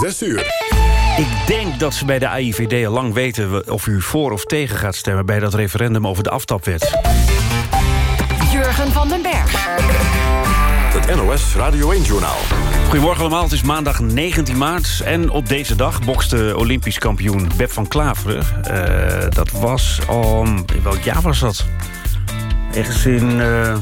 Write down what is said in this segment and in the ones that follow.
6 uur. Ik denk dat ze bij de AIVD al lang weten of u voor of tegen gaat stemmen... bij dat referendum over de aftapwet. Jurgen van den Berg. Het NOS Radio 1-journaal. Goedemorgen allemaal, het is maandag 19 maart. En op deze dag bokste Olympisch kampioen Beb van Klaveren. Eh, dat was om... In welk jaar was dat? Ergens in... eh,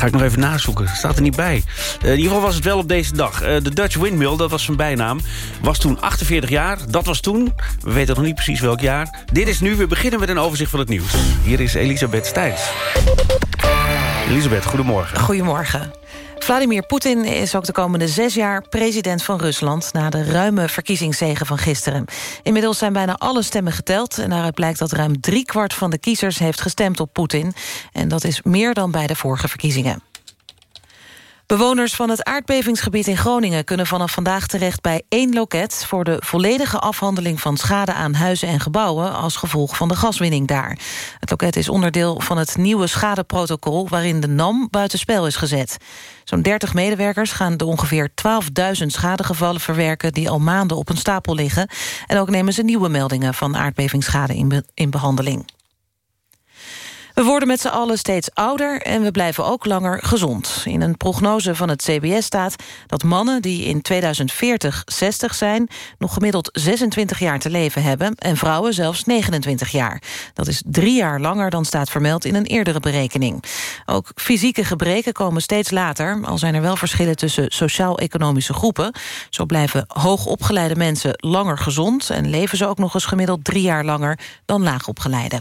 Ga ik nog even nazoeken, staat er niet bij. Eh, in ieder geval was het wel op deze dag. Eh, de Dutch Windmill, dat was zijn bijnaam, was toen 48 jaar. Dat was toen, we weten nog niet precies welk jaar. Dit is nu, we beginnen met een overzicht van het nieuws. Hier is Elisabeth Stijns. Elisabeth, goedemorgen. Goedemorgen. Vladimir Poetin is ook de komende zes jaar president van Rusland... na de ruime verkiezingszegen van gisteren. Inmiddels zijn bijna alle stemmen geteld... en daaruit blijkt dat ruim driekwart van de kiezers heeft gestemd op Poetin. En dat is meer dan bij de vorige verkiezingen. Bewoners van het aardbevingsgebied in Groningen... kunnen vanaf vandaag terecht bij één loket... voor de volledige afhandeling van schade aan huizen en gebouwen... als gevolg van de gaswinning daar. Het loket is onderdeel van het nieuwe schadeprotocol... waarin de NAM buitenspel is gezet. Zo'n 30 medewerkers gaan de ongeveer 12.000 schadegevallen verwerken... die al maanden op een stapel liggen. En ook nemen ze nieuwe meldingen van aardbevingsschade in, in behandeling. We worden met z'n allen steeds ouder en we blijven ook langer gezond. In een prognose van het CBS staat dat mannen die in 2040 60 zijn... nog gemiddeld 26 jaar te leven hebben en vrouwen zelfs 29 jaar. Dat is drie jaar langer dan staat vermeld in een eerdere berekening. Ook fysieke gebreken komen steeds later... al zijn er wel verschillen tussen sociaal-economische groepen. Zo blijven hoogopgeleide mensen langer gezond... en leven ze ook nog eens gemiddeld drie jaar langer dan laagopgeleide.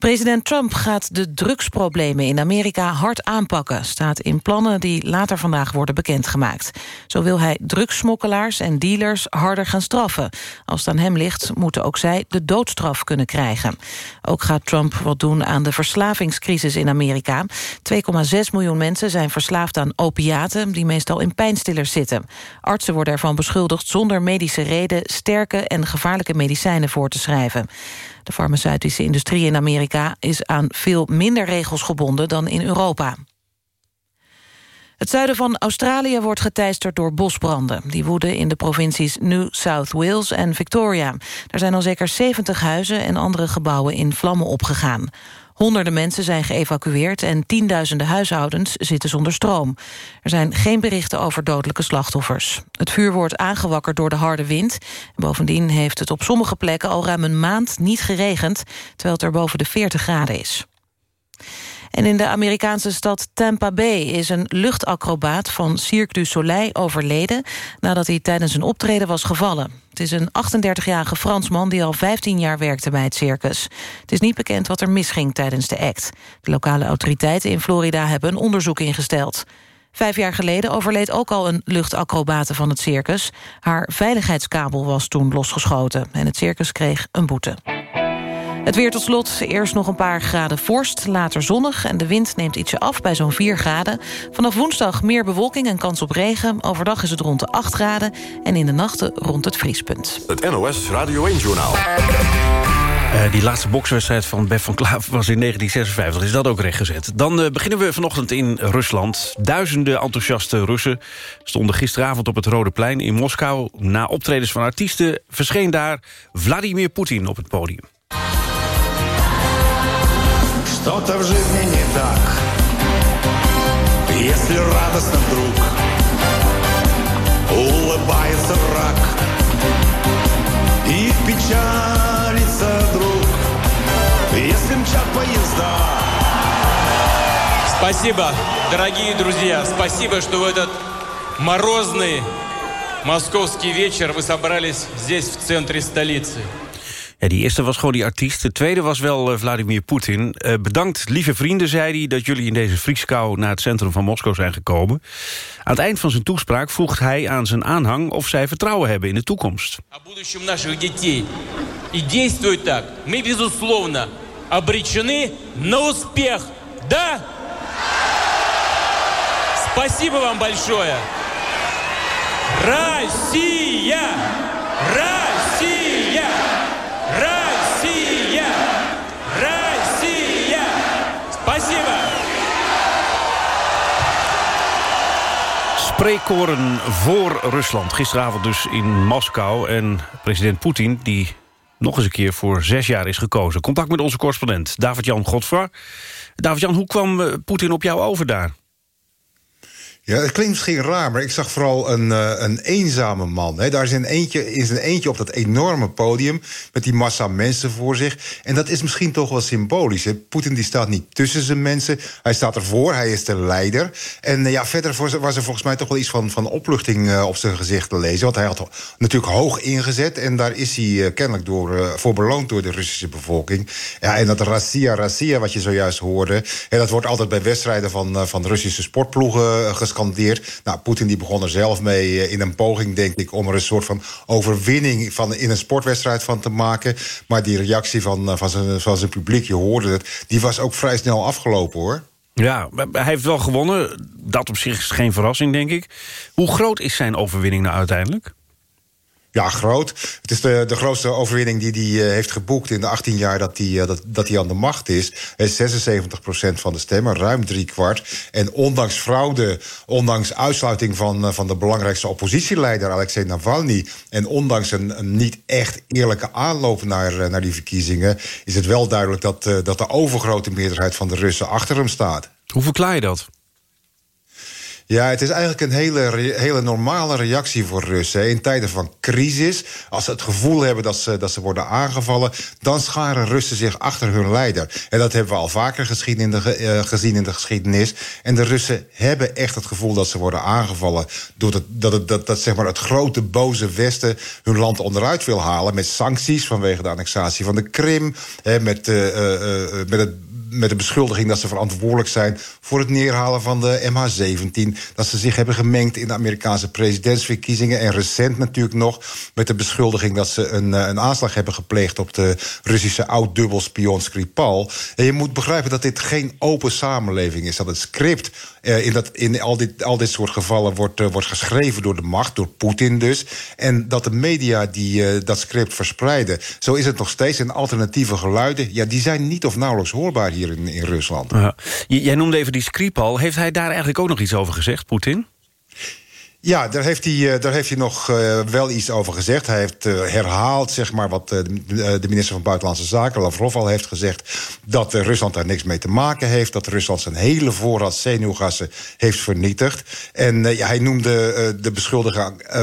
President Trump gaat de drugsproblemen in Amerika hard aanpakken... staat in plannen die later vandaag worden bekendgemaakt. Zo wil hij drugssmokkelaars en dealers harder gaan straffen. Als het aan hem ligt, moeten ook zij de doodstraf kunnen krijgen. Ook gaat Trump wat doen aan de verslavingscrisis in Amerika. 2,6 miljoen mensen zijn verslaafd aan opiaten... die meestal in pijnstillers zitten. Artsen worden ervan beschuldigd zonder medische reden... sterke en gevaarlijke medicijnen voor te schrijven. De farmaceutische industrie in Amerika is aan veel minder regels gebonden dan in Europa. Het zuiden van Australië wordt geteisterd door bosbranden. Die woeden in de provincies New South Wales en Victoria. Er zijn al zeker 70 huizen en andere gebouwen in vlammen opgegaan. Honderden mensen zijn geëvacueerd en tienduizenden huishoudens zitten zonder stroom. Er zijn geen berichten over dodelijke slachtoffers. Het vuur wordt aangewakkerd door de harde wind. Bovendien heeft het op sommige plekken al ruim een maand niet geregend... terwijl het er boven de 40 graden is. En in de Amerikaanse stad Tampa Bay is een luchtacrobaat van Cirque du Soleil overleden nadat hij tijdens een optreden was gevallen. Het is een 38-jarige Fransman die al 15 jaar werkte bij het circus. Het is niet bekend wat er misging tijdens de act. De lokale autoriteiten in Florida hebben een onderzoek ingesteld. Vijf jaar geleden overleed ook al een luchtacrobate van het circus. Haar veiligheidskabel was toen losgeschoten en het circus kreeg een boete. Het weer tot slot. Eerst nog een paar graden vorst, later zonnig... en de wind neemt ietsje af bij zo'n 4 graden. Vanaf woensdag meer bewolking en kans op regen. Overdag is het rond de 8 graden en in de nachten rond het vriespunt. Het NOS Radio 1-journaal. Uh, die laatste bokswedstrijd van Bef van Klaaf was in 1956. Is dat ook rechtgezet? Dan uh, beginnen we vanochtend in Rusland. Duizenden enthousiaste Russen stonden gisteravond op het Rode Plein in Moskou. Na optredens van artiesten verscheen daar Vladimir Poetin op het podium. Что-то в жизни не так Если радостно вдруг Улыбается враг И печалится друг Если мчат поезда Спасибо, дорогие друзья. Спасибо, что в этот морозный московский вечер вы собрались здесь, в центре столицы. Ja, die eerste was gewoon die artiest. De tweede was wel uh, Vladimir Poetin. Uh, bedankt, lieve vrienden, zei hij... dat jullie in deze vrieskou naar het centrum van Moskou zijn gekomen. Aan het eind van zijn toespraak vroeg hij aan zijn aanhang... of zij vertrouwen hebben in de toekomst. И действует так. Мы, безусловно, обречены на успех. Да? Спасибо вам большое. Россия! Россия! Spreekkoren voor Rusland. Gisteravond dus in Moskou. En president Poetin, die nog eens een keer voor zes jaar is gekozen. Contact met onze correspondent David-Jan Godfra. David-Jan, hoe kwam eh, Poetin op jou over daar? Ja, het klinkt misschien raar, maar ik zag vooral een, uh, een eenzame man. He, daar is een, eentje, is een eentje op dat enorme podium... met die massa mensen voor zich. En dat is misschien toch wel symbolisch. Poetin die staat niet tussen zijn mensen. Hij staat ervoor, hij is de leider. En uh, ja, verder was er volgens mij toch wel iets van, van opluchting uh, op zijn gezicht te lezen. Want hij had natuurlijk hoog ingezet... en daar is hij kennelijk door, voor beloond door de Russische bevolking. Ja, en dat Rassia, Rassia, wat je zojuist hoorde... En dat wordt altijd bij wedstrijden van, van Russische sportploegen nou, Poetin die begon er zelf mee eh, in een poging, denk ik... om er een soort van overwinning van, in een sportwedstrijd van te maken. Maar die reactie van, eh, van, zijn, van zijn publiek, je hoorde het... die was ook vrij snel afgelopen, hoor. Ja, hij heeft wel gewonnen. Dat op zich is geen verrassing, denk ik. Hoe groot is zijn overwinning nou uiteindelijk? Ja, groot. Het is de, de grootste overwinning die hij uh, heeft geboekt in de 18 jaar dat hij, uh, dat, dat aan de macht is. Hij is 76% van de stemmen, ruim drie kwart. En ondanks fraude, ondanks uitsluiting van, van de belangrijkste oppositieleider Alexei Navalny. En ondanks een, een niet echt eerlijke aanloop naar, naar die verkiezingen, is het wel duidelijk dat, dat de overgrote meerderheid van de Russen achter hem staat. Hoe verklaar je dat? Ja, het is eigenlijk een hele, hele normale reactie voor Russen. In tijden van crisis, als ze het gevoel hebben dat ze, dat ze worden aangevallen... dan scharen Russen zich achter hun leider. En dat hebben we al vaker gezien in, de, uh, gezien in de geschiedenis. En de Russen hebben echt het gevoel dat ze worden aangevallen... doordat dat, dat, dat, dat zeg maar het grote boze Westen hun land onderuit wil halen... met sancties vanwege de annexatie van de Krim... Hè, met, uh, uh, met het met de beschuldiging dat ze verantwoordelijk zijn... voor het neerhalen van de MH17. Dat ze zich hebben gemengd in de Amerikaanse presidentsverkiezingen. En recent natuurlijk nog met de beschuldiging... dat ze een, eh, een aanslag hebben gepleegd op de Russische oud-dubbelspion Skripal. En je moet begrijpen dat dit geen open samenleving is. Dat het script uh, in, dat, in al, dit, al dit soort gevallen wordt, uh, wordt geschreven door de macht, door Poetin dus. En dat de media die dat script verspreiden. Zo is het nog steeds. En alternatieve geluiden, ja, die zijn niet of nauwelijks hoorbaar hier in, in Rusland. Ja. Jij noemde even die Skripal. Heeft hij daar eigenlijk ook nog iets over gezegd, Poetin? Ja, daar heeft hij, eh, daar heeft hij nog uh, wel iets over gezegd. Hij heeft uh, herhaald zeg maar, wat de, minister van Buitenlandse Zaken, Lavrov, al heeft gezegd. Dat Rusland daar niks mee te maken heeft. Dat Rusland zijn hele voorraad zenuwgassen heeft vernietigd. En hij noemde de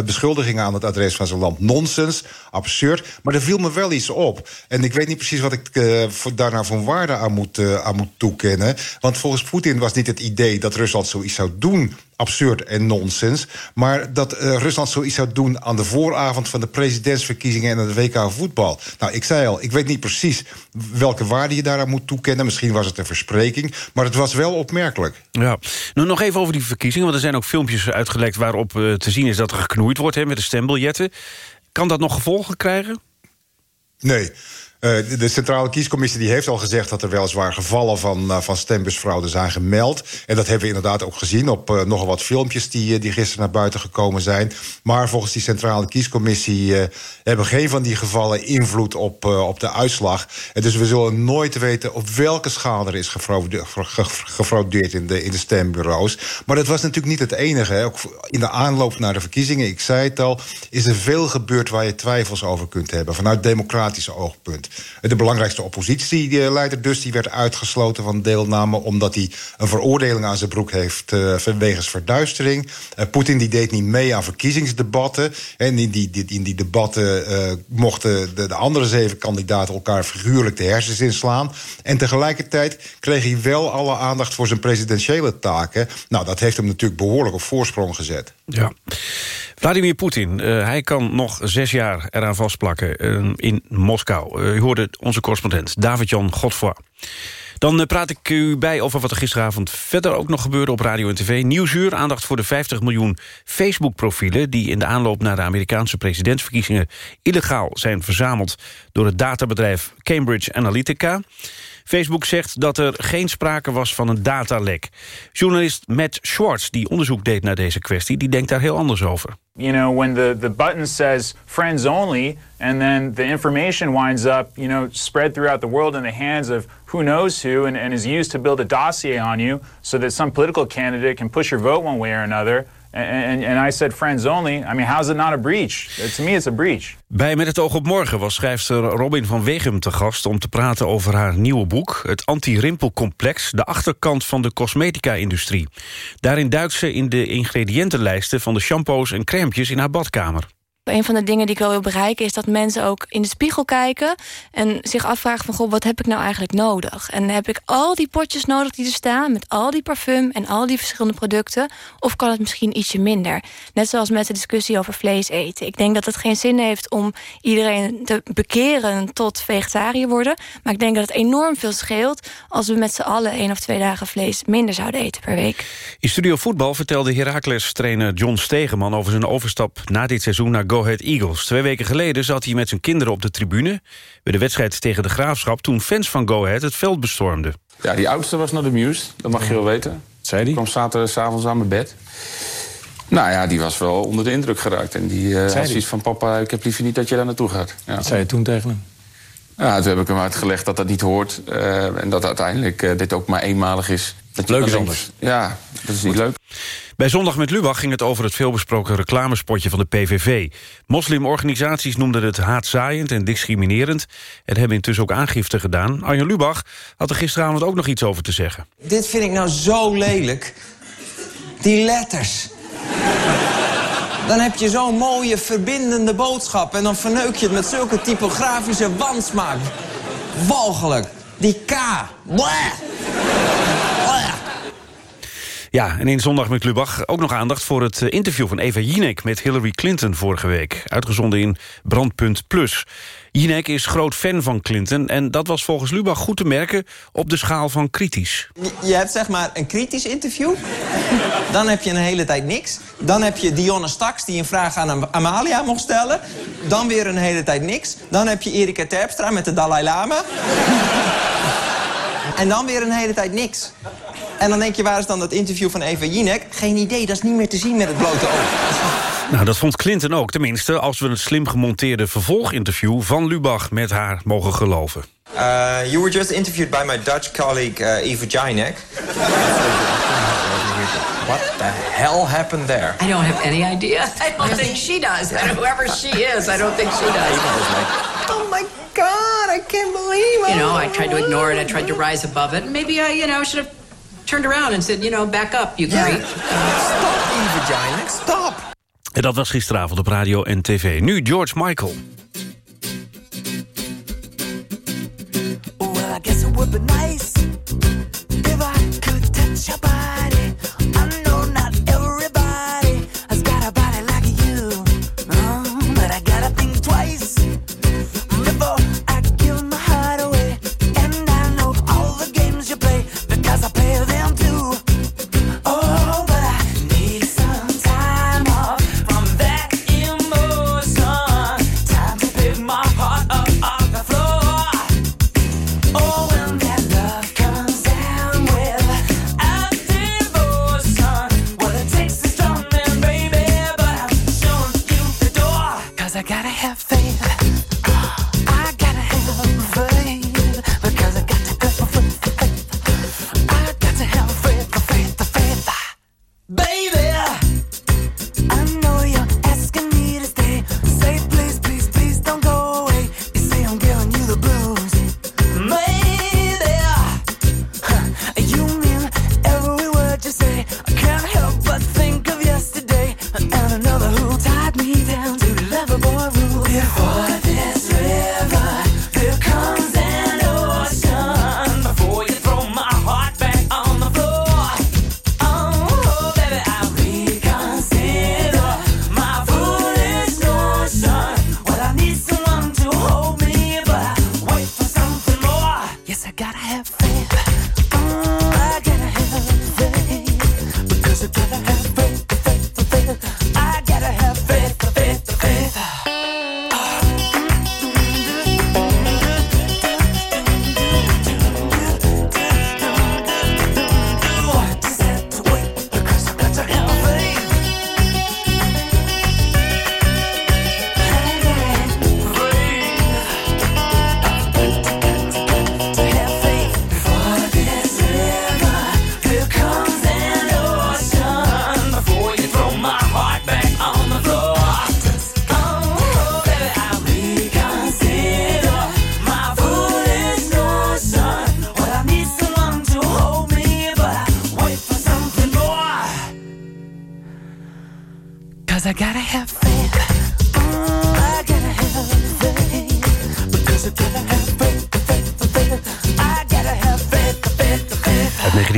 beschuldigingen, aan het adres van zijn land nonsens, absurd. Maar er viel me wel iets op. En ik weet niet precies wat ik daar nou van waarde aan moet, aan moet toekennen. Want volgens Poetin was niet het idee dat Rusland zoiets zou doen absurd en nonsens. Maar dat uh, Rusland zoiets zou doen aan de vooravond van de presidentsverkiezingen en het WK voetbal. Nou, ik zei al, ik weet niet precies welke waarde je daaraan moet toekennen. Misschien was het een verspreking, maar het was wel opmerkelijk. Ja, nou nog even over die verkiezingen, want er zijn ook filmpjes uitgelekt waarop uh, te zien is dat er geknoeid wordt hè, met de stembiljetten. Kan dat nog gevolgen krijgen? Nee. Uh, de Centrale Kiescommissie die heeft al gezegd dat er weliswaar gevallen van, uh, van stembusfraude zijn gemeld. En dat hebben we inderdaad ook gezien op uh, nogal wat filmpjes die, die gisteren naar buiten gekomen zijn. Maar volgens die Centrale Kiescommissie hebben geen van die gevallen invloed op, op de uitslag. En dus we zullen nooit weten op welke schaal er is gefraudeerd in de, in de stembureaus. Maar dat was natuurlijk niet het enige. Hè. Ook in de aanloop naar de verkiezingen, ik zei het al, is er veel gebeurd waar je twijfels over kunt hebben. Vanuit democratische oogpunt. De belangrijkste oppositieleider dus, die werd uitgesloten van deelname... omdat hij een veroordeling aan zijn broek heeft uh, wegens verduistering. Uh, Poetin die deed niet mee aan verkiezingsdebatten. En in die, in die debatten uh, mochten de, de, andere zeven kandidaten... elkaar figuurlijk de hersens inslaan. En tegelijkertijd kreeg hij wel alle aandacht voor zijn presidentiële taken. Nou, dat heeft hem natuurlijk behoorlijk op voorsprong gezet. Ja. Vladimir Poetin, uh, hij kan nog zes jaar eraan vastplakken uh, in Moskou. Uh, u hoorde onze correspondent David-Jan Godfoy. Dan praat ik u bij over wat er gisteravond verder ook nog gebeurde op radio en tv. Nieuwsuur, aandacht voor de 50 miljoen Facebook-profielen... die in de aanloop naar de Amerikaanse presidentsverkiezingen... illegaal zijn verzameld door het databedrijf Cambridge Analytica. Facebook zegt dat er geen sprake was van een datalek. Journalist Matt Schwartz, die onderzoek deed naar deze kwestie... die denkt daar heel anders over. You know, when the, the button says friends only... and then the information winds up, you know, spread throughout the world in the hands of who knows who... and, and is used to build a dossier on you... so that some political candidate can push your vote one way or another... And, and I said friends only. I mean, how's it not a breach? To me, it's a breach. Bij Met het oog op morgen was schrijfster Robin van Wegem te gast... om te praten over haar nieuwe boek, het anti-rimpelcomplex... de achterkant van de cosmetica-industrie. Daarin duikt ze in de ingrediëntenlijsten van de shampoos en crèmetjes in haar badkamer. Een van de dingen die ik wel wil bereiken is dat mensen ook in de spiegel kijken en zich afvragen van goh, wat heb ik nou eigenlijk nodig? En heb ik al die potjes nodig die er staan met al die parfum en al die verschillende producten? Of kan het misschien ietsje minder? Net zoals met de discussie over vlees eten. Ik denk dat het geen zin heeft om iedereen te bekeren tot vegetariër worden. Maar ik denk dat het enorm veel scheelt als we met z'n allen één of twee dagen vlees minder zouden eten per week. In Studio Voetbal vertelde Heracles-trainer John Stegeman over zijn overstap na dit seizoen naar Go Go Ahead Eagles. Twee weken geleden zat hij met zijn kinderen op de tribune... bij de wedstrijd tegen de Graafschap... toen fans van Go Ahead het veld bestormden. Ja, die oudste was naar de amused, dat mag je wel weten. Zei die? kwam s'avonds aan mijn bed. Nou ja, die was wel onder de indruk geraakt. En die uh, had zoiets van, papa, ik heb liever niet dat je daar naartoe gaat. Ja. Wat zei je toen tegen hem? Ja, toen heb ik hem uitgelegd dat dat niet hoort. Uh, en dat uiteindelijk uh, dit ook maar eenmalig is. Dat leuk is anders. Ja, dat is niet leuk. Bij Zondag met Lubach ging het over het veelbesproken reclamespotje van de PVV. Moslimorganisaties noemden het haatzaaiend en discriminerend... en hebben intussen ook aangifte gedaan. Arjen Lubach had er gisteravond ook nog iets over te zeggen. Dit vind ik nou zo lelijk. Die letters. Dan heb je zo'n mooie verbindende boodschap... en dan verneuk je het met zulke typografische wansmaak. Walgelijk. Die K. Blah. Ja, en in Zondag met Lubach ook nog aandacht voor het eh, interview van Eva Jinek met Hillary Clinton vorige week. Uitgezonden in Brandpunt Plus. Jinek is groot fan van Clinton en dat was volgens Lubach goed te merken op de schaal van kritisch. Je hebt zeg maar een kritisch interview, dan heb je een hele tijd niks. Dan heb je Dionne Staks die een vraag aan Amalia mocht stellen. Dan weer een hele tijd niks. Dan heb je Erika Terpstra met de Dalai Lama. en dan weer een hele tijd niks. En dan denk je, waar is dan dat interview van Eva Jinek? Geen idee, dat is niet meer te zien met het blote oog. Nou, dat vond Clinton ook. Tenminste, als we het slim gemonteerde vervolginterview van Lubach met haar mogen geloven. Uh, you were just interviewed by my Dutch colleague uh, Eva Jinek. What the hell happened there? I don't have any idea. I don't think she does. And whoever she is, I don't think she does. Oh my god, I can't believe it. You know, I tried to ignore it. I tried to rise above it. Maybe I, you know, should have turned around and said, you know, back up, you yeah. creep. Stop, Eva Jinek, stop. En dat was gisteravond op radio en tv. Nu George Michael. Well, I guess it would be nice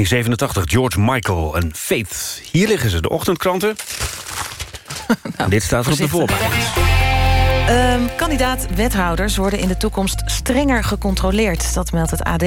1987, George Michael en Faith. Hier liggen ze, de ochtendkranten. en dit staat er op de voorpagina. Ehm, Kandidaat-wethouders worden in de toekomst strenger gecontroleerd. Dat meldt het AD.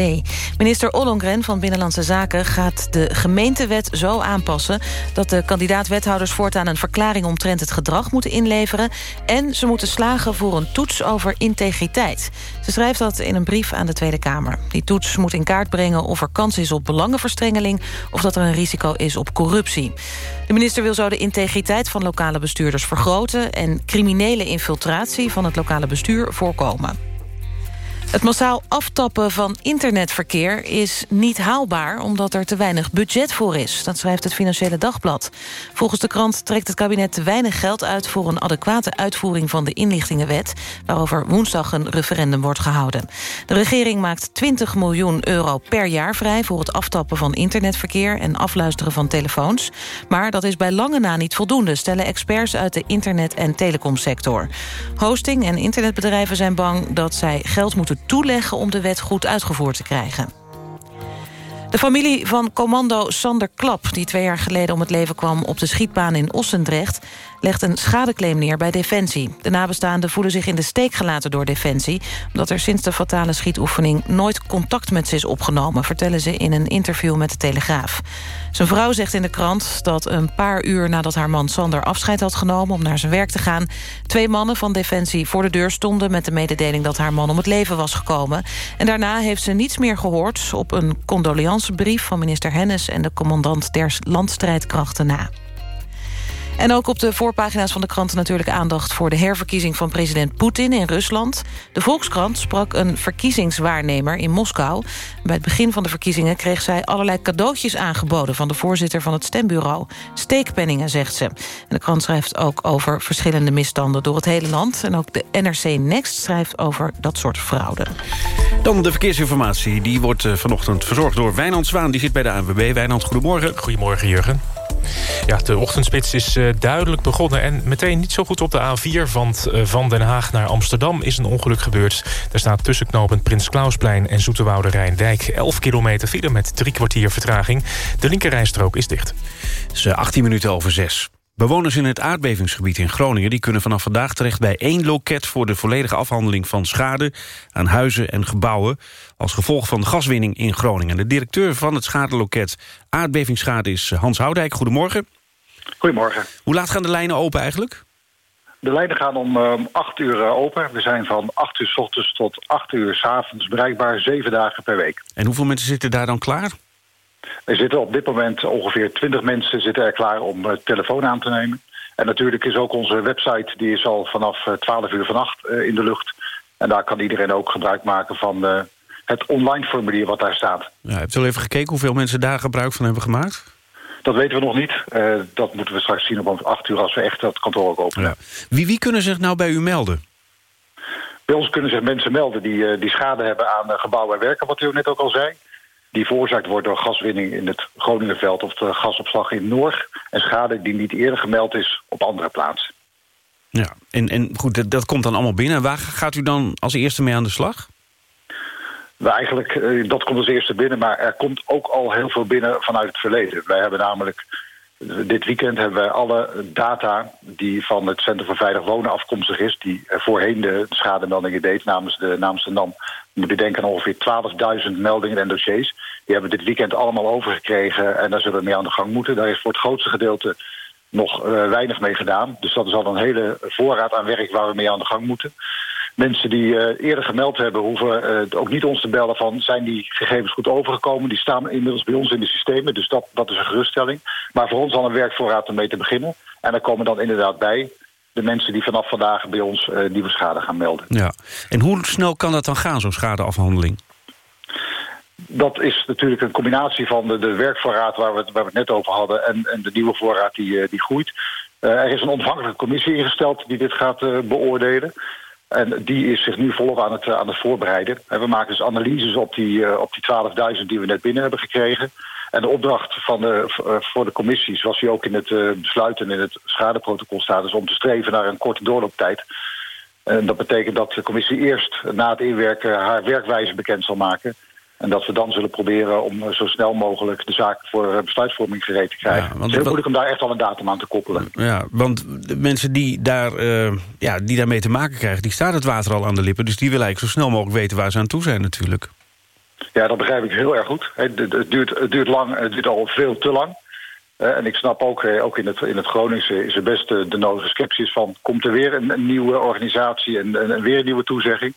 Minister Ollongren van Binnenlandse Zaken gaat de gemeentewet zo aanpassen... dat de kandidaat-wethouders voortaan een verklaring omtrent het gedrag moeten inleveren... en ze moeten slagen voor een toets over integriteit. Ze schrijft dat in een brief aan de Tweede Kamer. Die toets moet in kaart brengen of er kans is op belangenverstrengeling... of dat er een risico is op corruptie. De minister wil zo de integriteit van lokale bestuurders vergroten... en criminele infiltratie van het lokale bestuur voorkomen. Het massaal aftappen van internetverkeer is niet haalbaar... omdat er te weinig budget voor is. Dat schrijft het Financiële Dagblad. Volgens de krant trekt het kabinet te weinig geld uit... voor een adequate uitvoering van de inlichtingenwet... waarover woensdag een referendum wordt gehouden. De regering maakt 20 miljoen euro per jaar vrij... voor het aftappen van internetverkeer en afluisteren van telefoons. Maar dat is bij lange na niet voldoende... stellen experts uit de internet- en telecomsector. Hosting- en internetbedrijven zijn bang dat zij geld moeten toeleggen om de wet goed uitgevoerd te krijgen. De familie van commando Sander Klap, die twee jaar geleden om het leven kwam op de schietbaan in Ossendrecht, legt een schadeclaim neer bij Defensie. De nabestaanden voelen zich in de steek gelaten door Defensie... omdat er sinds de fatale schietoefening nooit contact met ze is opgenomen... vertellen ze in een interview met de Telegraaf. Zijn vrouw zegt in de krant dat een paar uur nadat haar man Sander afscheid had genomen... om naar zijn werk te gaan, twee mannen van Defensie voor de deur stonden... met de mededeling dat haar man om het leven was gekomen. En daarna heeft ze niets meer gehoord op een condoleancebrief... van minister Hennis en de commandant der landstrijdkrachten na. En ook op de voorpagina's van de kranten natuurlijk aandacht... voor de herverkiezing van president Poetin in Rusland. De Volkskrant sprak een verkiezingswaarnemer in Moskou. Bij het begin van de verkiezingen kreeg zij allerlei cadeautjes aangeboden... van de voorzitter van het stembureau. Steekpenningen, zegt ze. En de krant schrijft ook over verschillende misstanden door het hele land. En ook de NRC Next schrijft over dat soort fraude. Dan de verkeersinformatie. Die wordt eh, vanochtend verzorgd door Wijnand Zwaan. Die zit bij de ANWB. Wijnand, goedemorgen. Goedemorgen, Jurgen. Ja, de ochtendspits is uh, duidelijk begonnen en meteen niet zo goed op de A4. Want uh, van Den Haag naar Amsterdam is een ongeluk gebeurd. Daar staat tussen knooppunt Prins Klausplein en Zoeterwoude Rijndijk... 11 kilometer file met drie kwartier vertraging. De linkerrijstrook is dicht. Het is 18 minuten over 6. Bewoners in het aardbevingsgebied in Groningen... die kunnen vanaf vandaag terecht bij één loket... voor de volledige afhandeling van schade aan huizen en gebouwen... als gevolg van de gaswinning in Groningen. De directeur van het schadeloket aardbevingsschade is Hans Houdijk. Goedemorgen. Goedemorgen. Hoe laat gaan de lijnen open eigenlijk? De lijnen gaan om um, 8 uur uh, open. We zijn van 8 uur s ochtends tot 8 uur s avonds bereikbaar, zeven dagen per week. En hoeveel mensen zitten daar dan klaar? Er zitten op dit moment ongeveer 20 mensen zitten er klaar om uh, telefoon aan te nemen. En natuurlijk is ook onze website, die is al vanaf uh, 12 uur vannacht uh, in de lucht. En daar kan iedereen ook gebruik maken van het online formulier wat daar staat. Ja, hebt u al even gekeken hoeveel mensen daar gebruik van hebben gemaakt? Dat weten we nog niet. Uh, dat moeten we straks zien op 8 uur als we echt dat kantoor ook openen. Ja. Wie, wie kunnen zich nou bij u melden? Bij ons kunnen zich mensen melden die, uh, die schade hebben aan gebouwen en werken, wat u net ook al zei die veroorzaakt wordt door gaswinning in het Groningenveld of de gasopslag in Noord. En schade die niet eerder gemeld is op andere plaatsen. Ja, en, en goed, dat, dat komt dan allemaal binnen. Waar gaat u dan als eerste mee aan de slag? We eigenlijk, uh, dat komt als eerste binnen, maar er komt ook al heel veel binnen vanuit het verleden. Wij hebben namelijk, dit weekend hebben wij alle data die van het Centrum voor Veilig Wonen afkomstig is, die voorheen de schademeldingen deed namens de, namens de NAM, je denken aan ongeveer 12.000 meldingen en dossiers. Die hebben we dit weekend allemaal overgekregen en daar zullen we mee aan de gang moeten. Daar is voor het grootste gedeelte nog uh, weinig mee gedaan. Dus dat is al een hele voorraad aan werk waar we mee aan de gang moeten. Mensen die uh, eerder gemeld hebben, hoeven uh, ook niet ons te bellen van... zijn die gegevens goed overgekomen? Die staan inmiddels bij ons in de systemen, dus dat, dat is een geruststelling. Maar voor ons al een werkvoorraad om mee te beginnen. En daar komen dan inderdaad bij de mensen die vanaf vandaag bij ons uh, nieuwe schade gaan melden. Ja. En hoe snel kan dat dan gaan, zo'n schadeafhandeling? Dat is natuurlijk een combinatie van de, de werkvoorraad waar we, het, waar we het net over hadden... en, en de nieuwe voorraad die, uh, die groeit. Uh, er is een onafhankelijke commissie ingesteld die dit gaat beoordelen. En die is zich nu volop aan het, aan het voorbereiden. En we maken dus analyses op die, op die 12.000 die we net binnen hebben gekregen. En de opdracht van de, v- voor de commissie, zoals die ook in het eh, besluit en in het schadeprotocol staat, is om te streven naar een korte doorlooptijd. En dat betekent dat de commissie eerst na het inwerken haar werkwijze bekend zal maken. En dat we dan zullen proberen om eh, zo snel mogelijk de zaak voor eh, besluitvorming gereed te krijgen. want het is heel moeilijk om daar echt al een datum aan te koppelen. Ja, want de mensen die, daar, eh, ja, die daarmee te maken krijgen... die staat het water al aan de lippen. Dus die willen eigenlijk zo snel mogelijk weten waar ze aan toe zijn natuurlijk. Ja, dat begrijp ik heel erg goed. Het, duurt, het duurt lang, het duurt al veel te lang. En ik snap ook, ook in het, in het Groningse is er best de nodige sceptisch van... komt er weer een, een nieuwe organisatie en, en, en weer een nieuwe toezegging?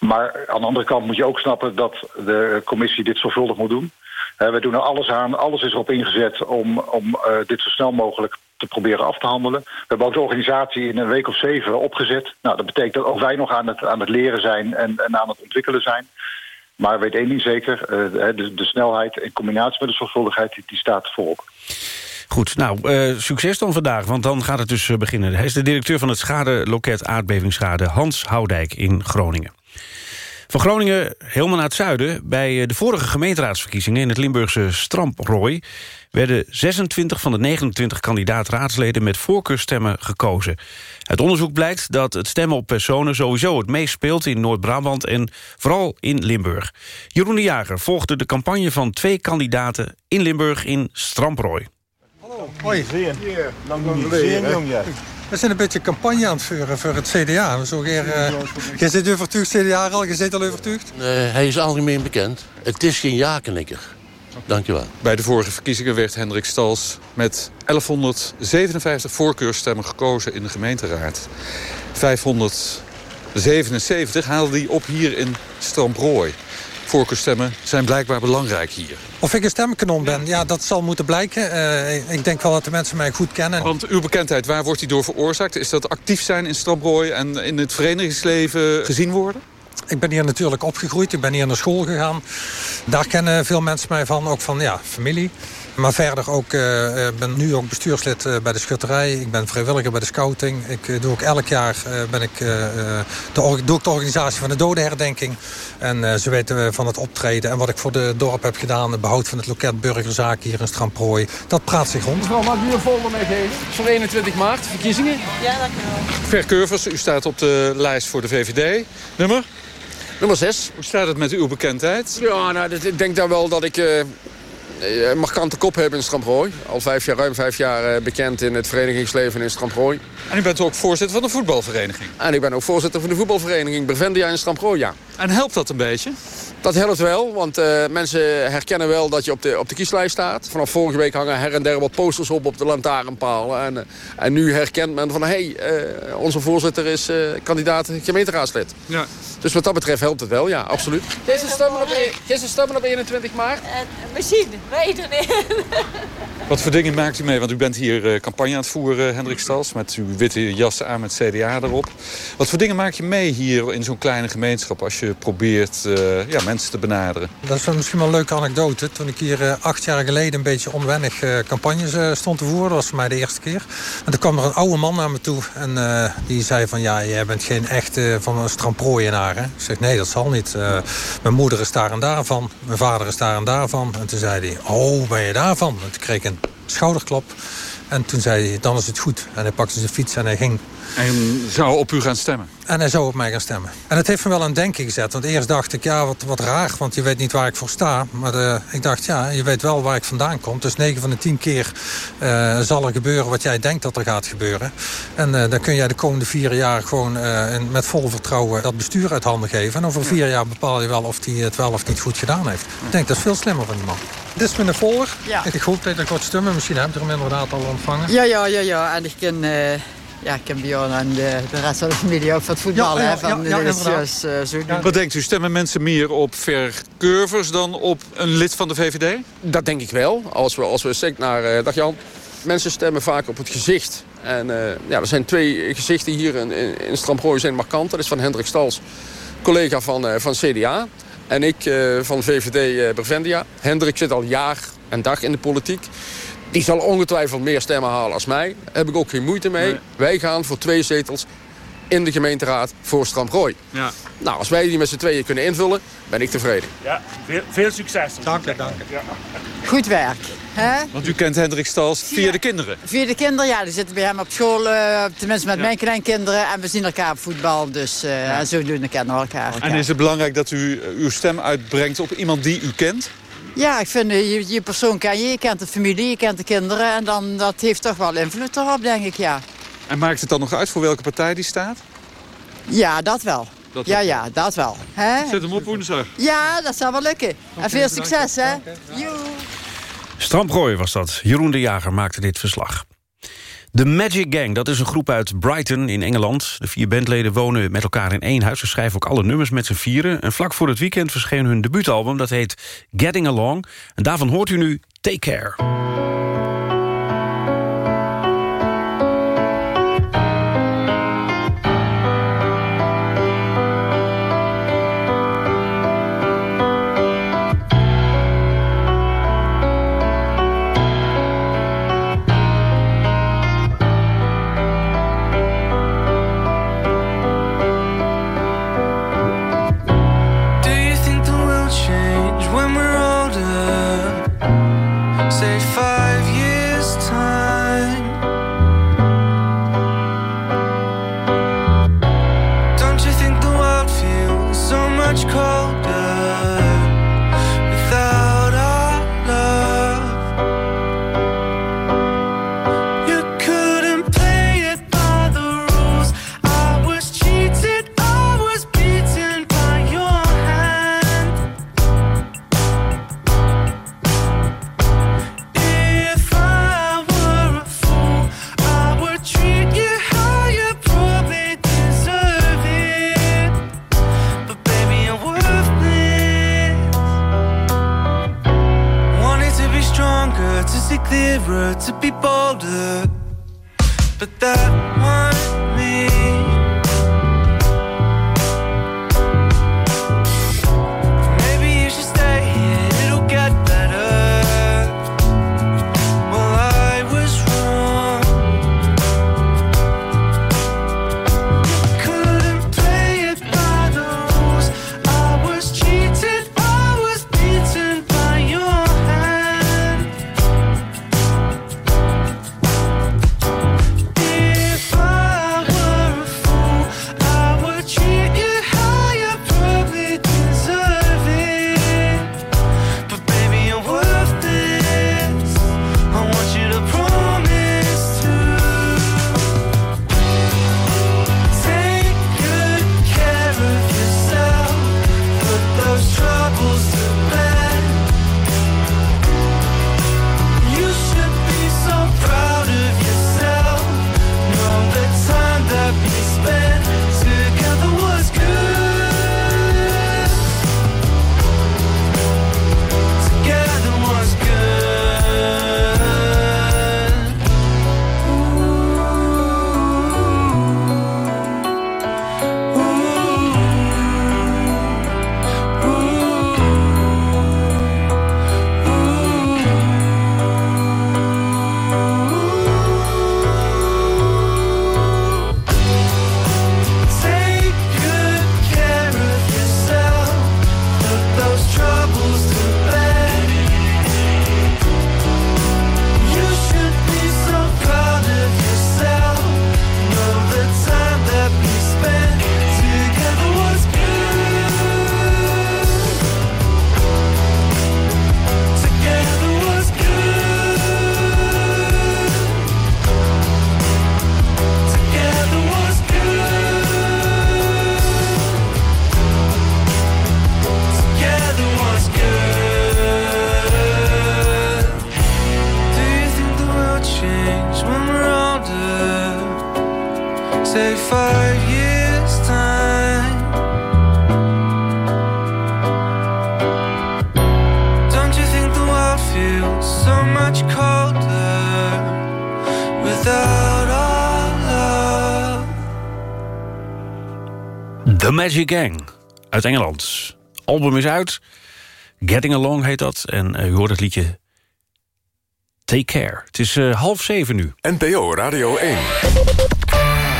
Maar aan de andere kant moet je ook snappen dat de commissie dit zorgvuldig moet doen. Eh, wij doen er alles aan, alles is erop ingezet om, om eh, dit zo snel mogelijk te proberen af te handelen. We hebben ook de organisatie in een week of zeven opgezet. Nou, dat betekent dat ook wij nog aan het, aan het leren zijn en, aan het ontwikkelen zijn. Maar weet één ding zeker, eh, de, de snelheid in combinatie met de zorgvuldigheid, die, staat voorop. Goed, nou, eh, succes dan vandaag, want dan gaat het dus beginnen. Hij is de directeur van het schadeloket aardbevingsschade... Hans Houdijk in Groningen. Van Groningen helemaal naar het zuiden. Bij eh, de vorige gemeenteraadsverkiezingen in het Limburgse Stramprooi... werden 26 van de 29 kandidaat-raadsleden met voorkeurstemmen gekozen. Uit onderzoek blijkt dat het stemmen op personen sowieso het meest speelt... in Noord-Brabant en vooral in Limburg. Jeroen de Jager volgde de campagne van twee kandidaten in Limburg in Stramprooi. Hoi. Lang niet gezien, jong, ja. We zijn een beetje campagne aan het voeren voor het CDA. Zo keer, eh, jij zit overtuigd CDA al, je zit al overtuigd? Nee, hij is algemeen bekend. Het is geen ja-knikker. Dank je wel. Bij de vorige verkiezingen werd Hendrik Stals met 1157 voorkeurstemmen gekozen in de gemeenteraad. 577 haalde hij op hier in Stramprooi. Voorkeurstemmen zijn blijkbaar belangrijk hier. Of ik een stemkanon ben, ja, dat zal moeten blijken. Eh, ik denk wel dat de mensen mij goed kennen. Want uw bekendheid, waar wordt die door veroorzaakt? Is dat actief zijn in Stramprooi en in het verenigingsleven gezien worden? Ik ben hier natuurlijk opgegroeid, ik ben hier naar school gegaan. Daar kennen veel mensen mij van, ook van ja, familie. Maar verder ook, eh, eh, ben nu ook bestuurslid eh, bij de schutterij. Ik ben vrijwilliger bij de scouting. Ik doe ook elk jaar eh, ben ik, de, doe ik de organisatie van de dodenherdenking. En eh, ze weten van het optreden. En wat ik voor de dorp heb gedaan, het behoud van het loket burgerzaak hier in Stramprooi. Dat praat zich rond. Mevrouw, mag ik u een folder meegeven? Voor 21 maart, verkiezingen. Ja, dankjewel. Verkeurvers, u staat op de lijst voor de VVD. Nummer? Nummer 6. Hoe staat het met uw bekendheid? Ja, nou, ik denk dan wel dat ik eh, een markante kop heb in Stramprooi. Al vijf jaar, ruim vijf jaar eh, bekend in het verenigingsleven in Stramprooi. En u bent ook voorzitter van de voetbalvereniging. En ik ben ook voorzitter van de voetbalvereniging Bervendia in Stramprooi, ja. En helpt dat een beetje? Dat helpt wel, want eh, mensen herkennen wel dat je op de, op de kieslijst staat. Vanaf vorige week hangen her en der wat posters op op de lantaarnpalen. En, eh, en nu herkent men van, hé, hey, eh, onze voorzitter is eh, kandidaat gemeenteraadslid. Ja. Dus wat dat betreft helpt het wel, ja, absoluut. Gisteren stemmen op, gisteren stemmen op 21 maart? Misschien, weet het niet. Wat voor dingen maakt u mee? Want u bent hier eh, campagne aan het voeren, Hendrik Stals... met uw witte jas aan met CDA erop. Wat voor dingen maak je mee hier in zo'n kleine gemeenschap... als je probeert eh, ja, mensen te benaderen? Dat is misschien wel een leuke anekdote. Toen ik hier eh, acht jaar geleden een beetje onwennig eh, campagnes eh, stond te voeren... dat was voor mij de eerste keer. En toen kwam er een oude man naar me toe en eh, die zei van... ja, jij bent geen echte van een stramprooienaar, hè? Ik zeg, nee, dat zal niet. Eh, mijn moeder is daar en daarvan, mijn vader is daar en daarvan. En toen zei hij, oh, ben je daarvan? En toen kreeg ik een schouderklop. En toen zei hij, dan is het goed. En hij pakte zijn fiets en hij ging. En zou op u gaan stemmen? En hij zou op mij gaan stemmen. En het heeft me wel aan denken gezet. Want eerst dacht ik, ja, wat, wat raar, want je weet niet waar ik voor sta. Maar eh, ik dacht, ja, je weet wel waar ik vandaan kom. Dus 9 van de 10 keer eh, zal er gebeuren wat jij denkt dat er gaat gebeuren. En eh, dan kun jij de komende vier jaar gewoon met vol vertrouwen dat bestuur uit handen geven. En over vier jaar bepaal je wel of hij het wel of niet goed gedaan heeft. Ik denk, dat is veel slimmer van die man. Dit is mijn volger. Ja. Ik hoop dat ik wat stemmen. Misschien heb je hem inderdaad al ontvangen. Ja, ja, ja, ja. En ik eh, ja, ik ken Bjorn en de, de rest van de familie ook van het voetbal. Ja, ja, hè, van, ja, ja, inderdaad. dus, eh. Wat denkt u, stemmen mensen meer op verkeurvers dan op een lid van de VVD? Dat denk ik wel. Als we, als we zeggen naar... eh, dag Jan. Mensen stemmen vaak op het gezicht. En eh, ja, er zijn twee gezichten hier in, in, in Stramprooi zijn markant. Dat is van Hendrik Stals, collega van, eh, van CDA. En ik eh, van VVD eh Bervendia. Hendrik zit al jaar en dag in de politiek. Die zal ongetwijfeld meer stemmen halen als mij. Daar heb ik ook geen moeite mee. Wij gaan voor twee zetels in de gemeenteraad voor Stramprooi. Ja. Nou, als wij die met z'n tweeën kunnen invullen, ben ik tevreden. Ja, veel, veel succes. Dank je, dank Ja. Goed werk. Hè? Want u kent Hendrik Stals via de kinderen. Via de kinderen, ja, die zitten bij hem op school. eh, tenminste met mijn kleinkinderen. En we zien elkaar op voetbal. Dus eh, en zodoende kennen we elkaar. En is het belangrijk dat u eh, uw stem uitbrengt op iemand die u kent? Ja, ik vind eh, je, je persoon ken je. Je kent de familie, je kent de kinderen. En dan, dat heeft toch wel invloed erop, denk ik, ja. En maakt het dan nog uit voor welke partij die staat? Ja, dat wel. Dat ja, ja, dat wel. Hè? Zet hem op woensdag. Ja, dat zal wel lukken. en veel succes, hè. Joe. Stramprooi was dat. Jeroen de Jager maakte dit verslag. De Magic Gang, dat is een groep uit Brighton in Engeland. De vier bandleden wonen met elkaar in één huis. Ze schrijven ook alle nummers met z'n vieren. En vlak voor het weekend verscheen hun debuutalbum. Dat heet Getting Along. En daarvan hoort u nu Take Care. Magic Gang uit Engeland. Album is uit. Getting Along heet dat. En eh, u hoort het liedje Take Care. Het is eh, half zeven nu. NPO Radio 1.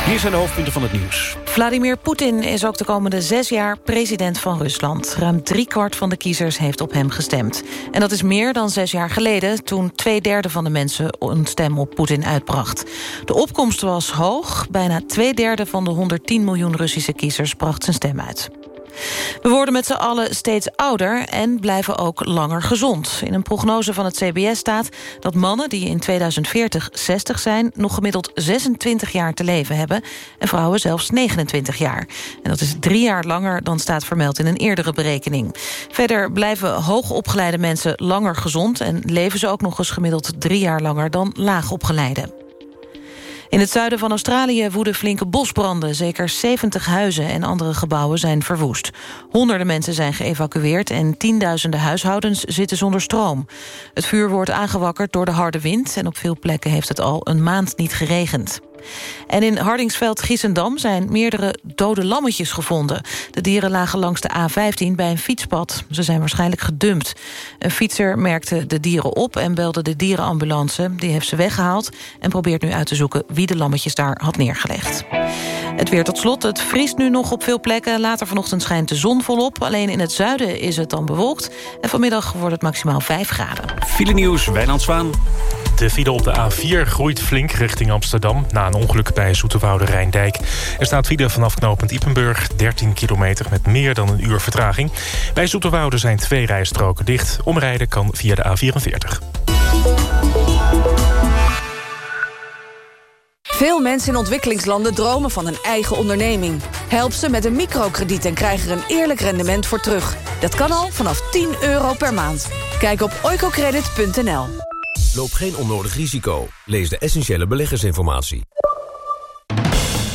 Hier zijn de hoofdpunten van het nieuws. Vladimir Poetin is ook de komende zes jaar president van Rusland. Ruim driekwart van de kiezers heeft op hem gestemd. En dat is meer dan zes jaar geleden... toen twee derde van de mensen een stem op Poetin uitbracht. De opkomst was hoog. Bijna twee derde van de 110 miljoen Russische kiezers bracht zijn stem uit. We worden met z'n allen steeds ouder en blijven ook langer gezond. In een prognose van het CBS staat dat mannen die in 2040 60 zijn... nog gemiddeld 26 jaar te leven hebben en vrouwen zelfs 29 jaar. En dat is drie jaar langer dan staat vermeld in een eerdere berekening. Verder blijven hoogopgeleide mensen langer gezond... en leven ze ook nog eens gemiddeld drie jaar langer dan laagopgeleide. In het zuiden van Australië woeden flinke bosbranden. Zeker 70 huizen en andere gebouwen zijn verwoest. Honderden mensen zijn geëvacueerd... en tienduizenden huishoudens zitten zonder stroom. Het vuur wordt aangewakkerd door de harde wind... en op veel plekken heeft het al een maand niet geregend. En in Hardingsveld-Giessendam zijn meerdere dode lammetjes gevonden. De dieren lagen langs de A15 bij een fietspad. Ze zijn waarschijnlijk gedumpt. Een fietser merkte de dieren op en belde de dierenambulance. Die heeft ze weggehaald en probeert nu uit te zoeken... wie de lammetjes daar had neergelegd. Het weer tot slot. Het vriest nu nog op veel plekken. Later vanochtend schijnt de zon volop. Alleen in het zuiden is het dan bewolkt. En vanmiddag wordt het maximaal 5 graden. File nieuws, Wijnand Zwaan. De file op de A4 groeit flink richting Amsterdam... na een ongeluk bij Zoeterwoude Rijndijk. Er staat file vanaf knooppunt Ipenburg, 13 kilometer... met meer dan een uur vertraging. Bij Zoeterwoude zijn twee rijstroken dicht. Omrijden kan via de A44. Veel mensen in ontwikkelingslanden dromen van een eigen onderneming. Help ze met een microkrediet en krijg er een eerlijk rendement voor terug. Dat kan al vanaf 10 euro per maand. Kijk op oicocredit.nl. Loop geen onnodig risico. Lees de essentiële beleggersinformatie.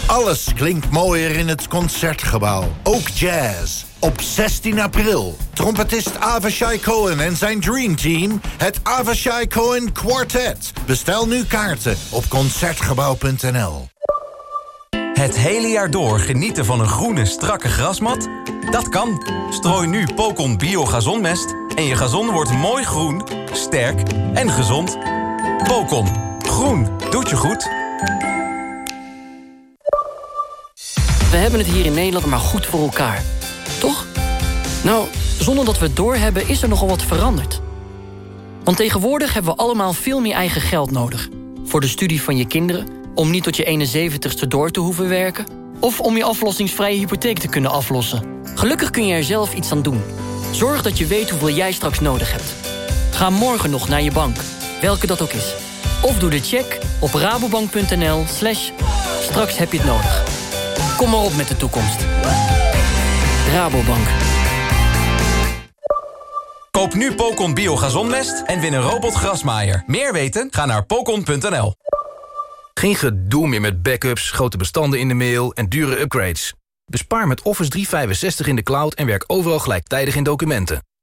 Alles klinkt mooier in het Concertgebouw. Ook jazz. Op 16 april. Trompetist Avishai Cohen en zijn Dream Team. Het Avishai Cohen Quartet. Bestel nu kaarten op Concertgebouw.nl. Het hele jaar door genieten van een groene, strakke grasmat? Dat kan. Strooi nu Pocon Bio Gazonmest en je gazon wordt mooi groen, sterk en gezond. Pocon. Groen. Doet je goed. We hebben het hier in Nederland maar goed voor elkaar. Toch? Nou, zonder dat we het doorhebben is er nogal wat veranderd. Want tegenwoordig hebben we allemaal veel meer eigen geld nodig. Voor de studie van je kinderen, om niet tot je 71ste door te hoeven werken... of om je aflossingsvrije hypotheek te kunnen aflossen. Gelukkig kun je er zelf iets aan doen. Zorg dat je weet hoeveel jij straks nodig hebt. Ga morgen nog naar je bank, welke dat ook is. Of doe de check op rabobank.nl slash straks heb je het nodig. Kom maar op met de toekomst. Rabobank. Koop nu Pocon Bio Gazonmest en win een robotgrasmaaier. Meer weten? Ga naar pocon.nl. Geen gedoe meer met backups, grote bestanden in de mail en dure upgrades. Bespaar met Office 365 in de cloud en werk overal gelijktijdig in documenten.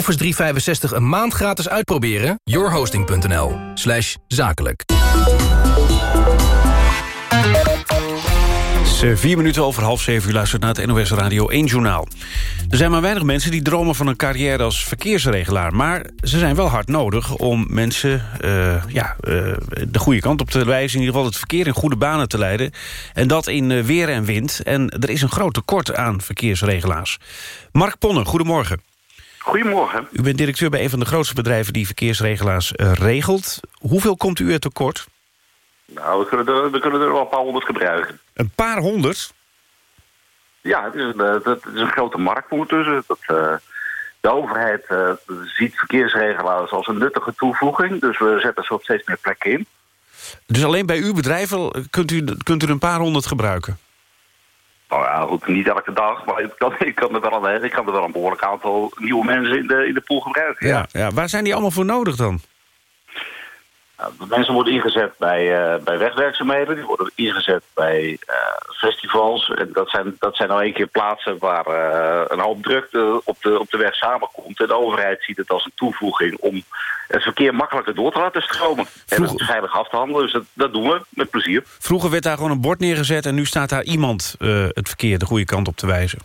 Office 365 een maand gratis uitproberen? yourhosting.nl slash zakelijk. Vier minuten over half zeven. U luistert naar het NOS Radio 1 Journaal. Er zijn maar weinig mensen die dromen van een carrière als verkeersregelaar. Maar ze zijn wel hard nodig om mensen eh, ja, eh, de goede kant op te wijzen. In ieder geval het verkeer in goede banen te leiden. En dat in eh, weer en wind. En er is een groot tekort aan verkeersregelaars. Mark Ponnen, goedemorgen. Goedemorgen. U bent directeur bij een van de grootste bedrijven die verkeersregelaars eh, regelt. Hoeveel komt u er tekort? Nou, we kunnen, er, we kunnen er wel een paar honderd gebruiken. Een paar honderd? Ja, het is een, eh, het is een grote markt ondertussen. Dat, eh, de overheid ziet verkeersregelaars als een nuttige toevoeging. Dus we zetten ze op steeds meer plekken in. Dus alleen bij uw bedrijf kunt u, kunt u er een paar honderd gebruiken? Nou ja, goed, niet elke dag, maar ik kan, ik er, wel een, ik kan er wel een behoorlijk aantal nieuwe mensen in de, in de pool gebruiken. Ja. Ja, waar zijn die allemaal voor nodig dan? Nou, de mensen worden ingezet bij, eh, bij wegwerkzaamheden, die worden ingezet bij eh, festivals. En dat zijn, dat zijn nou één keer plaatsen waar eh, een hoop drukte op de, op de weg samenkomt. En de overheid ziet het als een toevoeging om het verkeer makkelijker door te laten stromen. En het veilig af te handelen. Dus dat, dat doen we met plezier. Vroeger werd daar gewoon een bord neergezet... en nu staat daar iemand het verkeer de goede kant op te wijzen.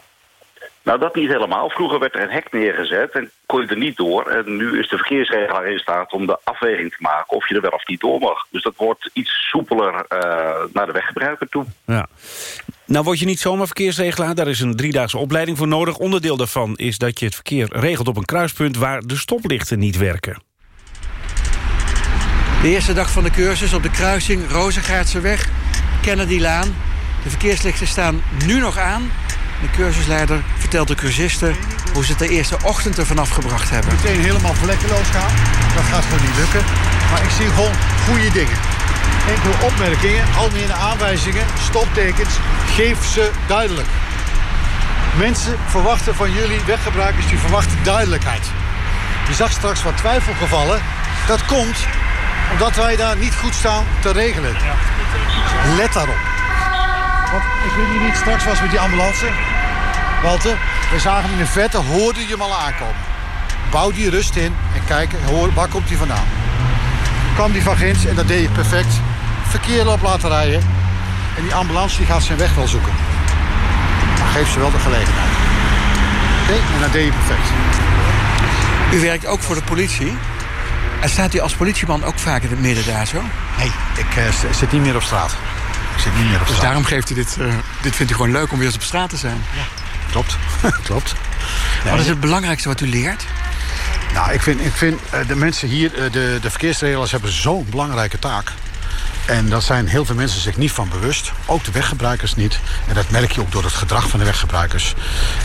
Nou, dat niet helemaal. Vroeger werd er een hek neergezet en kon je er niet door. En nu is de verkeersregelaar in staat om de afweging te maken of je er wel of niet door mag. Dus dat wordt iets soepeler eh, naar de weggebruiker toe. Ja. Nou word je niet zomaar verkeersregelaar, daar is een driedaagse opleiding voor nodig. Onderdeel daarvan is dat je het verkeer regelt op een kruispunt... waar de stoplichten niet werken. De eerste dag van de cursus op de kruising Rozengaartseweg, Kennedylaan. De verkeerslichten staan nu nog aan. De cursusleider vertelt de cursisten hoe ze het de eerste ochtend ervan afgebracht hebben. meteen helemaal vlekkeloos gaan. Dat gaat gewoon niet lukken. Maar ik zie gewoon goede dingen. Enkele opmerkingen, algemene aanwijzingen, stoptekens. Geef ze duidelijk. Mensen verwachten van jullie, weggebruikers, die verwachten duidelijkheid. Je zag straks wat twijfelgevallen. Dat komt omdat wij daar niet goed staan te regelen. Let daarop. Want ik weet niet wie het straks was met die ambulance. Walter, we zagen hem in de vette, hoorde je hem al aankomen. Bouw die rust in en kijk, hoor, waar komt hij vandaan? Kwam die van ginds en dat deed je perfect. Verkeer op laten rijden. En die ambulance die gaat zijn weg wel zoeken. Maar geef ze wel de gelegenheid. Oké, en dat deed je perfect. U werkt ook voor de politie. En staat u als politieman ook vaak in het midden daar zo? Nee, ik eh, zit niet meer op straat. Ik zit niet meer op Dus straat. daarom geeft u dit, eh, dit vindt u gewoon leuk om weer eens op straat te zijn? Klopt, klopt. Wat is het belangrijkste wat u leert? Nou, ik vind, ik vind eh, de mensen hier, eh, de, de verkeersregelaars hebben zo'n belangrijke taak. En daar zijn heel veel mensen zich niet van bewust. Ook de weggebruikers niet. En dat merk je ook door het gedrag van de weggebruikers.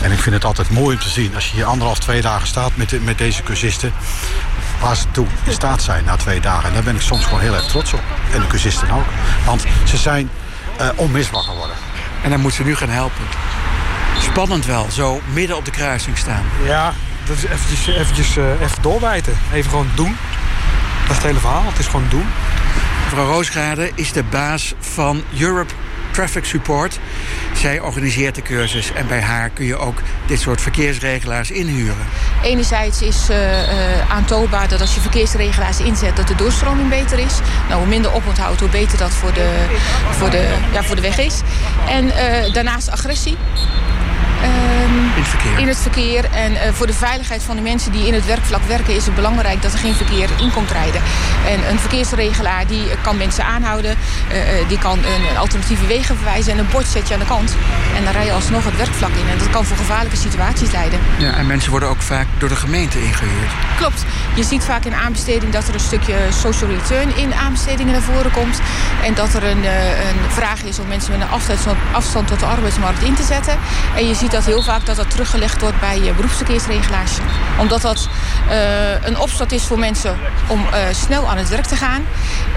En ik vind het altijd mooi om te zien als je hier anderhalf, twee dagen staat met, de- met deze cursisten. Waar ze toe in staat zijn na twee dagen. En daar ben ik soms gewoon heel erg trots op. En de cursisten ook. Want ze zijn eh, onmisbaar geworden. En dan moet ze nu gaan helpen. Spannend wel, zo midden op de kruising staan. Ja, dat is eventjes, eventjes eh, even doorbijten. Even gewoon doen. Dat is het hele verhaal. Het is gewoon doen. Mevrouw Roosgrade is de baas van Europe Traffic Support. Zij organiseert de cursus en bij haar kun je ook dit soort verkeersregelaars inhuren. Enerzijds is eh, eh, aantoonbaar dat als je verkeersregelaars inzet... dat de doorstroming beter is. Nou, hoe minder oponthoud, hoe beter dat voor de, voor de, ja, voor de weg is. En eh, daarnaast agressie. Ehm, In het verkeer. in het verkeer. En eh, voor de veiligheid van de mensen die in het werkvlak werken... is het belangrijk dat er geen verkeer in komt rijden. En een verkeersregelaar die kan mensen aanhouden. eh, eh, die kan een, alternatieve wegen verwijzen. En een bord zet je aan de kant. En dan rij je alsnog het werkvlak in. En dat kan voor gevaarlijke situaties leiden. Ja, en mensen worden ook vaak door de gemeente ingehuurd. Klopt. Je ziet vaak in aanbesteding dat er een stukje social return in aanbestedingen naar voren komt. En dat er een, een vraag is om mensen met een afstand, afstand tot de arbeidsmarkt in te zetten. En je ziet dat heel vaak dat dat teruggelegd wordt bij eh, beroepsverkeersregelaars. Omdat dat eh, een opstart is voor mensen om eh, snel aan het werk te gaan.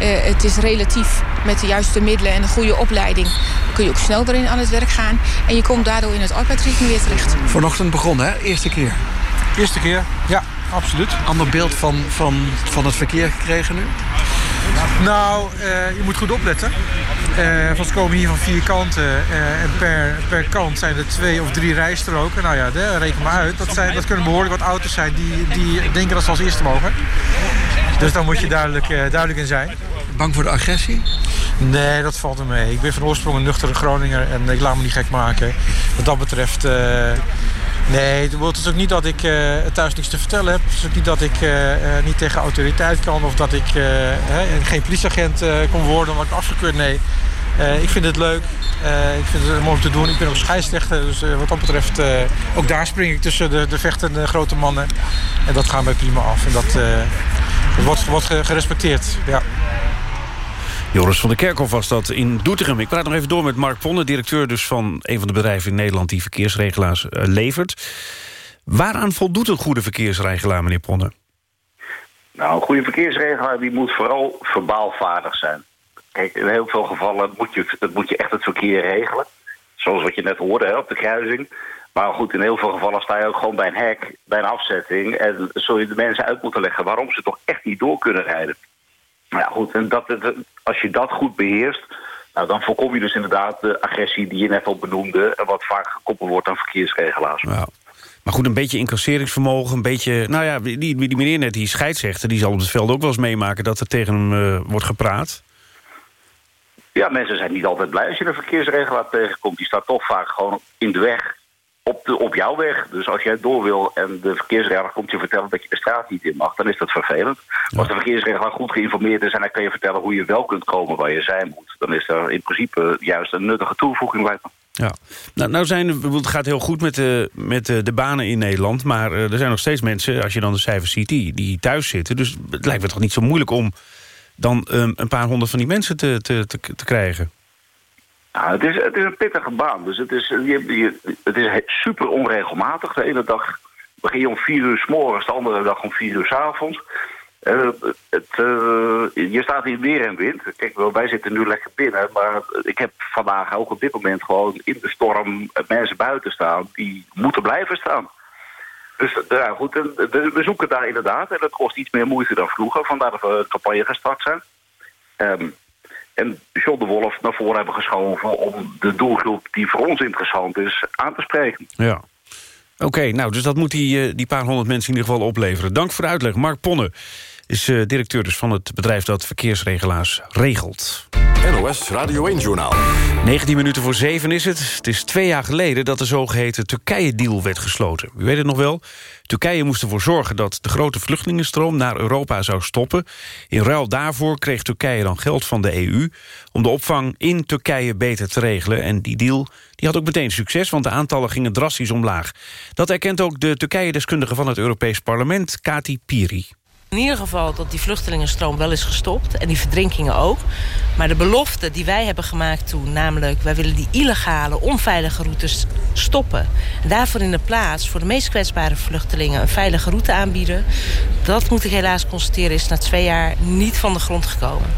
Eh, het is relatief met de juiste middelen en een goede opleiding kun je ook snel erin aan het werk gaan. En je komt daardoor in het arbeidsritme weer terecht. Vanochtend begonnen, hè? Eerste keer. Eerste keer, ja, absoluut. Ander beeld van, van, van het verkeer gekregen nu? Nou, eh, je moet goed opletten. Eh want ze komen hier van vier kanten. eh, en per, per kant zijn er twee of drie rijstroken. Nou ja, de, reken maar uit. Dat, zijn, dat kunnen behoorlijk wat auto's zijn die, die denken dat ze als eerste mogen. Dus daar moet je duidelijk, eh, duidelijk in zijn. Bang voor de agressie? Nee, dat valt er mee. Ik ben van oorsprong een nuchtere Groninger en ik laat me niet gek maken. Wat dat betreft... Nee, het is ook niet dat ik eh, thuis niks te vertellen heb. Het is ook niet dat ik eh, eh, niet tegen autoriteit kan... of dat ik geen politieagent kon worden omdat ik afgekeurd. Nee, ik vind het leuk. Ik vind het mooi om te doen. Ik ben ook scheidsrechter. Dus wat dat betreft, ook daar spring ik tussen de, de vechtende grote mannen. En dat gaat mij prima af. En dat, dat wordt, wordt ge- gerespecteerd, ja. Joris van der Kerkhof was dat in Doetinchem. Ik praat nog even door met Mark Ponne, directeur dus van een van de bedrijven in Nederland die verkeersregelaars eh, levert. Waaraan voldoet een goede verkeersregelaar, meneer Ponne? Nou, een goede verkeersregelaar die moet vooral verbaalvaardig zijn. Kijk, in heel veel gevallen moet je, het- moet je echt het verkeer regelen. Zoals wat je net hoorde hè, op de kruising. Maar goed, in heel veel gevallen sta je ook gewoon bij een hek, bij een afzetting. En zul je de mensen uit moeten leggen waarom ze toch echt niet door kunnen rijden. Ja, goed, en dat, als je dat goed beheerst... Nou, dan voorkom je dus inderdaad de agressie die je net al benoemde... en wat vaak gekoppeld wordt aan verkeersregelaars. Ja. Maar goed, een beetje incasseringsvermogen, een beetje... Nou ja, die, die, die meneer net, die scheidsrechter... die zal op het veld ook wel eens meemaken dat er tegen hem eh, wordt gepraat. Ja, mensen zijn niet altijd blij als je een verkeersregelaar tegenkomt. Die staat toch vaak gewoon in de weg, op, de, op jouw weg. Dus als jij door wil en de verkeersregelaar komt je vertellen dat je de straat niet in mag, dan is dat vervelend. Als de verkeersregelaar goed geïnformeerd is en hij kan je vertellen hoe je wel kunt komen waar je zijn moet, dan is er in principe juist een nuttige toevoeging lijkt me. Ja. Nou, nou zijn, het gaat heel goed met de, met de, de banen in Nederland... maar eh, er zijn nog steeds mensen, als je dan de cijfers ziet, die, die thuis zitten. Dus het lijkt me toch niet zo moeilijk om dan ehm, een paar honderd van die mensen te, te, te, te krijgen. Nou, het, is, het is een pittige baan, dus het is, je, je- het is super onregelmatig. De ene dag begin je om vier uur s morgens, de andere dag om vier uur s avonds. Het, eh, je staat hier weer en wind. Kijk, wij zitten nu lekker binnen, maar ik heb vandaag ook op dit moment gewoon in de storm mensen buiten staan die moeten blijven staan. Dus eh, ja, goed, we zoeken daar inderdaad en dat kost iets meer moeite dan vroeger. Vandaar dat we een campagne gestart zijn. Ehm, en John de Wolf naar voren hebben geschoven om de doelgroep die voor ons interessant is aan te spreken. Ja. Oké, nou, dus dat moet die, eh, die paar honderd mensen in ieder geval opleveren. Dank voor de uitleg. Mark Ponne is eh, directeur dus van het bedrijf dat verkeersregelaars regelt. NOS Radio 1-journaal. 19 minuten voor 7 is het. Het is twee jaar geleden dat de zogeheten Turkije-deal werd gesloten. U weet het nog wel. Turkije moest ervoor zorgen dat de grote vluchtelingenstroom naar Europa zou stoppen. In ruil daarvoor kreeg Turkije dan geld van de EU... om de opvang in Turkije beter te regelen. En die deal die had ook meteen succes, want de aantallen gingen drastisch omlaag. Dat erkent ook de Turkije-deskundige van het Europees Parlement, Kati Piri. In ieder geval dat die vluchtelingenstroom wel is gestopt. En die verdrinkingen ook. Maar de belofte die wij hebben gemaakt toen... namelijk wij willen die illegale, onveilige routes stoppen. En daarvoor in de plaats voor de meest kwetsbare vluchtelingen... een veilige route aanbieden. Dat moet ik helaas constateren is na twee jaar niet van de grond gekomen.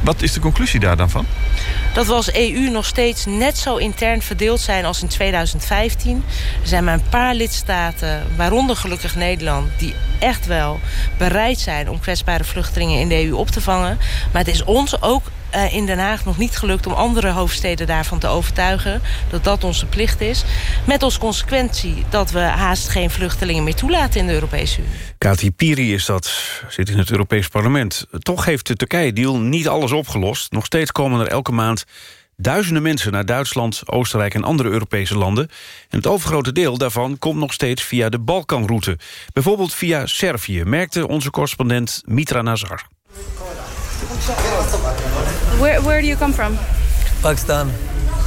Wat is de conclusie daar dan van? Dat we als EU nog steeds net zo intern verdeeld zijn als in 2015. Er zijn maar een paar lidstaten, waaronder gelukkig Nederland... die echt wel bereid zijn om kwetsbare vluchtelingen in de EU op te vangen. Maar het is ons ook eh, in Den Haag nog niet gelukt om andere hoofdsteden daarvan te overtuigen... dat dat onze plicht is. Met als consequentie dat we haast geen vluchtelingen meer toelaten in de Europese Unie. Kati Piri is dat, zit in het Europees Parlement. Toch heeft de Turkije-deal niet alles opgelost. Nog steeds komen er elke maand duizenden mensen naar Duitsland, Oostenrijk en andere Europese landen. En het overgrote deel daarvan komt nog steeds via de Balkanroute. Bijvoorbeeld via Servië, merkte onze correspondent Mitra Nazar. Where, where do you come from? Pakistan.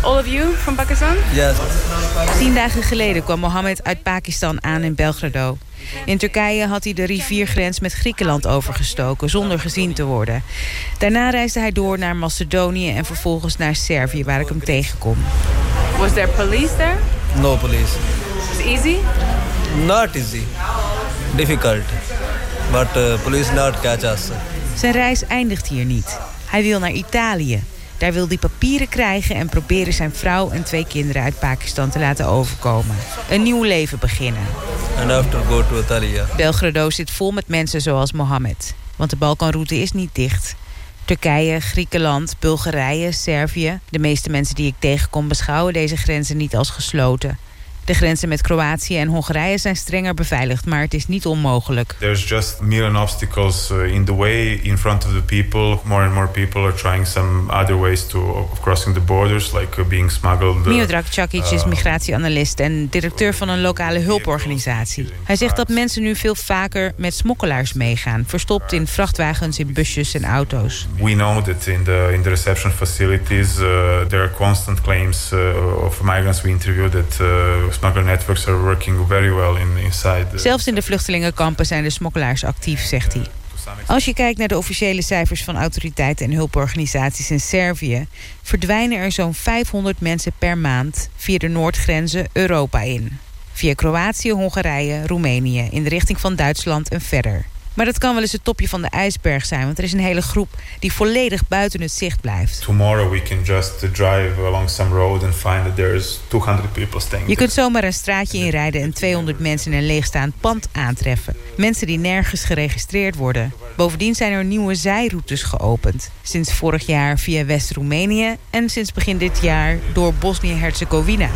All of you from Pakistan? Yes. Tien dagen geleden kwam Mohammed uit Pakistan aan in Belgrado. In Turkije had hij de riviergrens met Griekenland overgestoken... zonder gezien te worden. Daarna reisde hij door naar Macedonië en vervolgens naar Servië... waar ik hem tegenkom. Was there police there? No police. It's easy? Not easy. Difficult. But uh, police not catch us. Zijn reis eindigt hier niet. Hij wil naar Italië. Daar wil hij papieren krijgen en proberen zijn vrouw en twee kinderen uit Pakistan te laten overkomen. Een nieuw leven beginnen. And after go to Italy. Belgrado zit vol met mensen zoals Mohammed. Want de Balkanroute is niet dicht. Turkije, Griekenland, Bulgarije, Servië. De meeste mensen die ik tegenkom beschouwen deze grenzen niet als gesloten. De grenzen met Kroatië en Hongarije zijn strenger beveiligd, maar het is niet onmogelijk. There's just a million obstacles uh, in the way in front of the people. More and more people are trying some other ways to crossing the borders, like uh, being smuggled. uh, Miodrag Cakic is uh, migratieanalist en directeur van een lokale hulporganisatie. Hij zegt dat mensen nu veel vaker met smokkelaars meegaan, verstopt in vrachtwagens, in busjes en auto's. We know that in the in the reception facilities uh, there are constant claims uh, of migrants we interview that uh, in, inside. Zelfs in de vluchtelingenkampen zijn de smokkelaars actief, zegt hij. Als je kijkt naar de officiële cijfers van autoriteiten en hulporganisaties in Servië... verdwijnen er zo'n 500 mensen per maand via de noordgrenzen Europa in. Via Kroatië, Hongarije, Roemenië, in de richting van Duitsland en verder. Maar dat kan wel eens het topje van de ijsberg zijn... want er is een hele groep die volledig buiten het zicht blijft. Tomorrow we can just drive along some road and find that there's 200 people staying. Je kunt zomaar een straatje inrijden en 200 mensen in een leegstaand pand aantreffen. Mensen die nergens geregistreerd worden. Bovendien zijn er nieuwe zijroutes geopend. Sinds vorig jaar via West-Roemenië en sinds begin dit jaar door Bosnië-Herzegovina.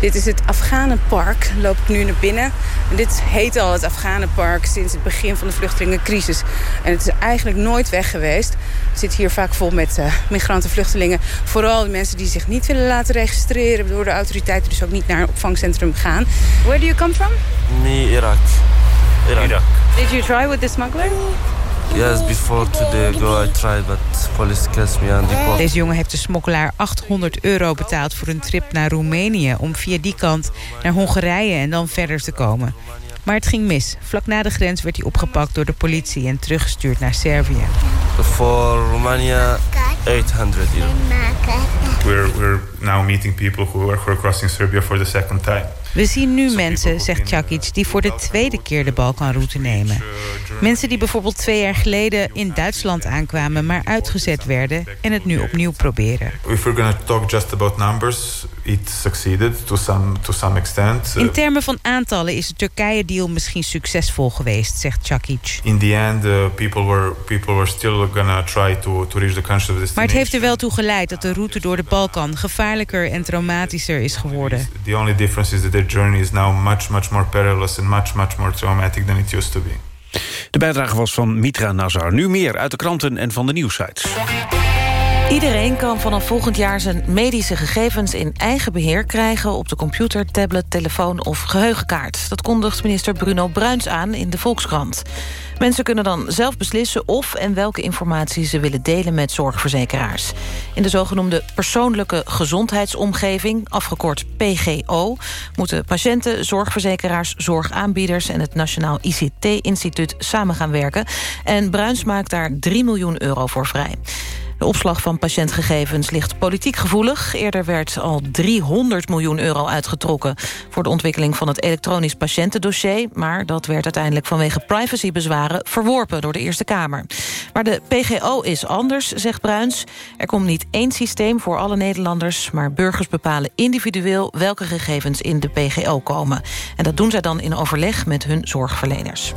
Dit is het Afghanenpark. Loop ik nu naar binnen. En dit heet al het Afghanenpark sinds het begin van de vluchtelingencrisis. En het is eigenlijk nooit weg geweest. Het zit hier vaak vol met uh, migranten, vluchtelingen. Vooral de mensen die zich niet willen laten registreren door de autoriteiten. Dus ook niet naar een opvangcentrum gaan. Where do you come from? Me, Iraq. Iraq. Did you try with the smuggler? Yes, before today go I tried, but police catch me and deport. Deze jongen heeft de smokkelaar 800 euro betaald voor een trip naar Roemenië... om via die kant naar Hongarije en dan verder te komen. Maar het ging mis. Vlak na de grens werd hij opgepakt door de politie... en teruggestuurd naar Servië. For Romania, 800 euro. We're, we're now meeting people who crossing Serbia for the second time. We zien nu mensen, zegt Chakic, die voor de tweede keer de Balkanroute nemen. Mensen die bijvoorbeeld twee jaar geleden in Duitsland aankwamen... maar uitgezet werden en het nu opnieuw proberen. If we're going to talk just about numbers, it succeeded to some, to some extent. In termen van aantallen is de Turkije-deal misschien succesvol geweest, zegt Chakic. In the end, uh, people were people were still gonna try to to reach the country of destination. Maar het heeft er wel toe geleid dat de route door de Balkan gevaarlijker en traumatischer is geworden. The only difference is that their journey is now much much more perilous and much much more traumatic than it used to be. De bijdrage was van Mitra Nazar. Nu meer uit de kranten en van de nieuwsites. Iedereen kan vanaf volgend jaar zijn medische gegevens in eigen beheer krijgen... op de computer, tablet, telefoon of geheugenkaart. Dat kondigt minister Bruno Bruins aan in de Volkskrant. Mensen kunnen dan zelf beslissen of en welke informatie ze willen delen met zorgverzekeraars. In de zogenoemde persoonlijke gezondheidsomgeving, afgekort PGO... moeten patiënten, zorgverzekeraars, zorgaanbieders en het Nationaal ICT-instituut samen gaan werken. En Bruins maakt daar 3 miljoen euro voor vrij. De opslag van patiëntgegevens ligt politiek gevoelig. Eerder werd al 300 miljoen euro uitgetrokken... voor de ontwikkeling van het elektronisch patiëntendossier... maar dat werd uiteindelijk vanwege privacybezwaren verworpen door de Eerste Kamer. Maar de PGO is anders, zegt Bruins. Er komt niet één systeem voor alle Nederlanders... maar burgers bepalen individueel welke gegevens in de PGO komen. En dat doen zij dan in overleg met hun zorgverleners.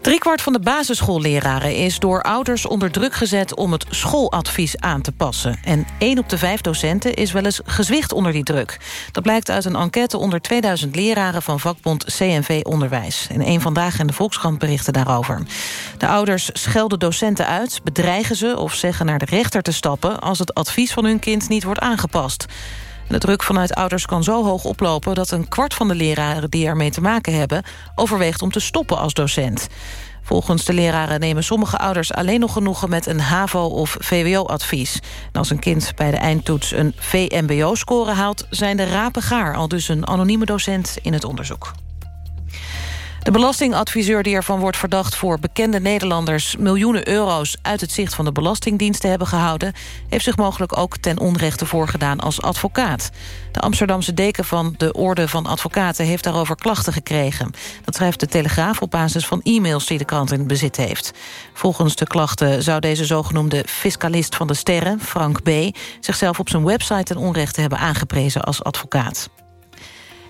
Driekwart van de basisschoolleraren is door ouders onder druk gezet... om het schooladvies aan te passen. En één op de vijf docenten is wel eens gezwicht onder die druk. Dat blijkt uit een enquête onder 2000 leraren... van vakbond CNV Onderwijs. En één Vandaag in de Volkskrant berichten daarover. De ouders schelden docenten uit, bedreigen ze... of zeggen naar de rechter te stappen... als het advies van hun kind niet wordt aangepast. De druk vanuit ouders kan zo hoog oplopen... dat een kwart van de leraren die ermee te maken hebben... overweegt om te stoppen als docent. Volgens de leraren nemen sommige ouders alleen nog genoegen... met een HAVO- of VWO-advies. En als een kind bij de eindtoets een VMBO-score haalt... zijn de rapen gaar, al dus een anonieme docent in het onderzoek. De belastingadviseur die ervan wordt verdacht voor bekende Nederlanders... miljoenen euro's uit het zicht van de Belastingdienst te hebben gehouden... heeft zich mogelijk ook ten onrechte voorgedaan als advocaat. De Amsterdamse deken van de Orde van Advocaten heeft daarover klachten gekregen. Dat schrijft de Telegraaf op basis van e-mails die de krant in bezit heeft. Volgens de klachten zou deze zogenoemde fiscalist van de sterren, Frank B., zichzelf op zijn website ten onrechte hebben aangeprezen als advocaat.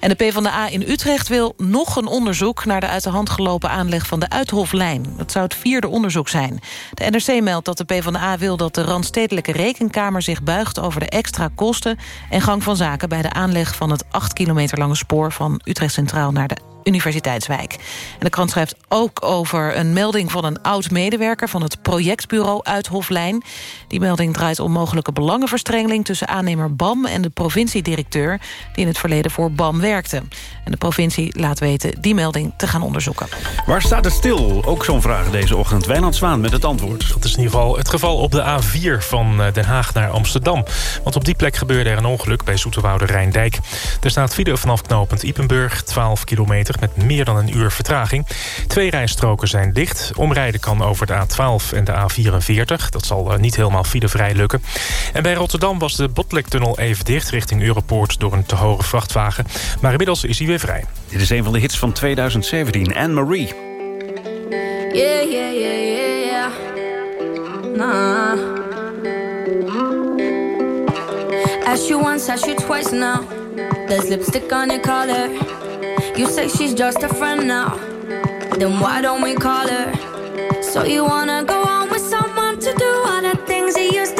En de PvdA in Utrecht wil nog een onderzoek... naar de uit de hand gelopen aanleg van de Uithoflijn. Dat zou het vierde onderzoek zijn. De NRC meldt dat de PvdA wil dat de Randstedelijke Rekenkamer... zich buigt over de extra kosten en gang van zaken... bij de aanleg van het 8 kilometer lange spoor... van Utrecht Centraal naar de Universiteitswijk. En de krant schrijft ook over een melding van een oud-medewerker... van het projectbureau Uithoflijn. Die melding draait om mogelijke belangenverstrengeling... tussen aannemer BAM en de provinciedirecteur... die in het verleden voor BAM werkte. En de provincie laat weten die melding te gaan onderzoeken. Waar staat het stil? Ook zo'n vraag deze ochtend. Wijnand Zwaan met het antwoord. Dat is in ieder geval het geval op de A4 van Den Haag naar Amsterdam. Want op die plek gebeurde er een ongeluk bij Zoeterwoude Rijndijk. Er staat file vanaf knooppunt Ipenburg, 12 kilometer met meer dan een uur vertraging. Twee rijstroken zijn dicht. Omrijden kan over de A12 en de A44. Dat zal niet helemaal filevrij lukken. En bij Rotterdam was de Botlektunnel even dicht... richting Europoort door een te hoge vrachtwagen. Maar inmiddels is hij weer vrij. Dit is een van de hits van 2017, Anne-Marie. Yeah, yeah, yeah, yeah, yeah. Nah. Ask you once, ask you twice now. There's lipstick on your collar. You say she's just a friend now. Then why don't we call her? So you wanna go on with someone to do all the things he used to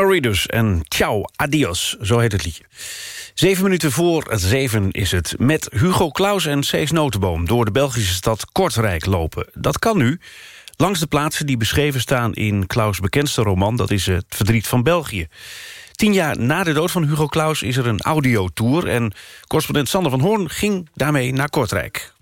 Marie dus. En ciao, adios. Zo heet het liedje. Zeven minuten voor het zeven is het met Hugo Claus en Cees Notenboom... door de Belgische stad Kortrijk lopen. Dat kan nu langs de plaatsen die beschreven staan in Claus' bekendste roman... dat is Het Verdriet van België. Tien jaar na de dood van Hugo Claus is er een audiotour... en correspondent Sander van Hoorn ging daarmee naar Kortrijk.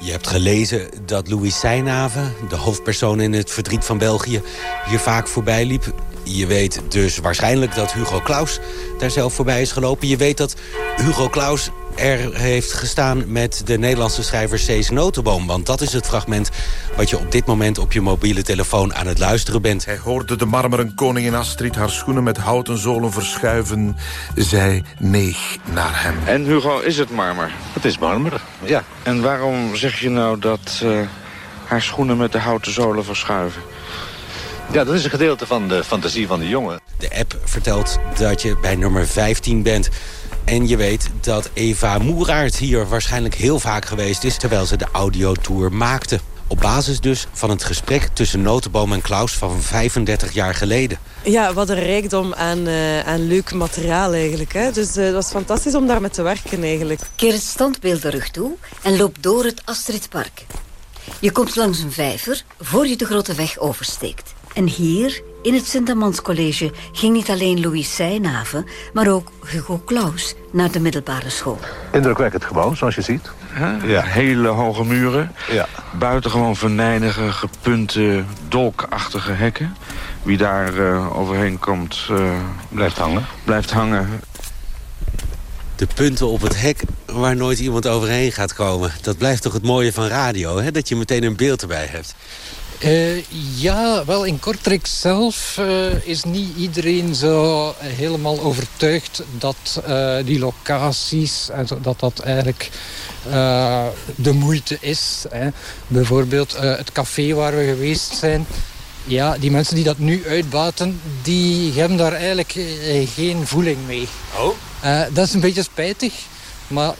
Je hebt gelezen dat Louis Seynhaven, de hoofdpersoon in het verdriet van België, hier vaak voorbij liep. Je weet dus waarschijnlijk dat Hugo Claus daar zelf voorbij is gelopen. Je weet dat Hugo Claus er heeft gestaan met de Nederlandse schrijver Cees Notenboom. Want dat is het fragment wat je op dit moment op je mobiele telefoon aan het luisteren bent. Hij hoorde de marmeren koningin Astrid haar schoenen met houten zolen verschuiven. Zij neeg naar hem. En Hugo, is het marmer? Het is marmer, ja. En waarom zeg je nou dat eh, haar schoenen met de houten zolen verschuiven? Ja, dat is een gedeelte van de fantasie van de jongen. De app vertelt dat je bij nummer 15 bent. En je weet dat Eva Moeraert hier waarschijnlijk heel vaak geweest is... terwijl ze de audiotour maakte. Op basis dus van het gesprek tussen Notenboom en Klaus van 35 jaar geleden. Ja, wat een rijkdom aan, eh, aan leuk materiaal eigenlijk. Hè? Dus uh, het was fantastisch om daarmee te werken eigenlijk. Keer het standbeeld de rug toe en loop door het Astridpark. Je komt langs een vijver voor je de grote weg oversteekt. En hier, in het Sint-Amans College, ging niet alleen Louis Seynhaven... maar ook Hugo Claus naar de middelbare school. Indrukwekkend gebouw, zoals je ziet. Ja. Hele hoge muren. Ja. Buitengewoon venijnige, gepunte, dolkachtige hekken. wie daar eh, overheen komt... blijft hangen. Blijft hangen. De punten op het hek waar nooit iemand overheen gaat komen. Dat blijft toch het mooie van radio, hè? dat je meteen een beeld erbij hebt. Uh, ja, wel in Kortrijk zelf uh, is niet iedereen zo helemaal overtuigd dat uh, die locaties en dat dat eigenlijk de moeite is. Hè. Bijvoorbeeld het café waar we geweest zijn. Ja, die mensen die dat nu uitbaten, die hebben daar eigenlijk geen voeling mee. Oh? dat is een beetje spijtig, maar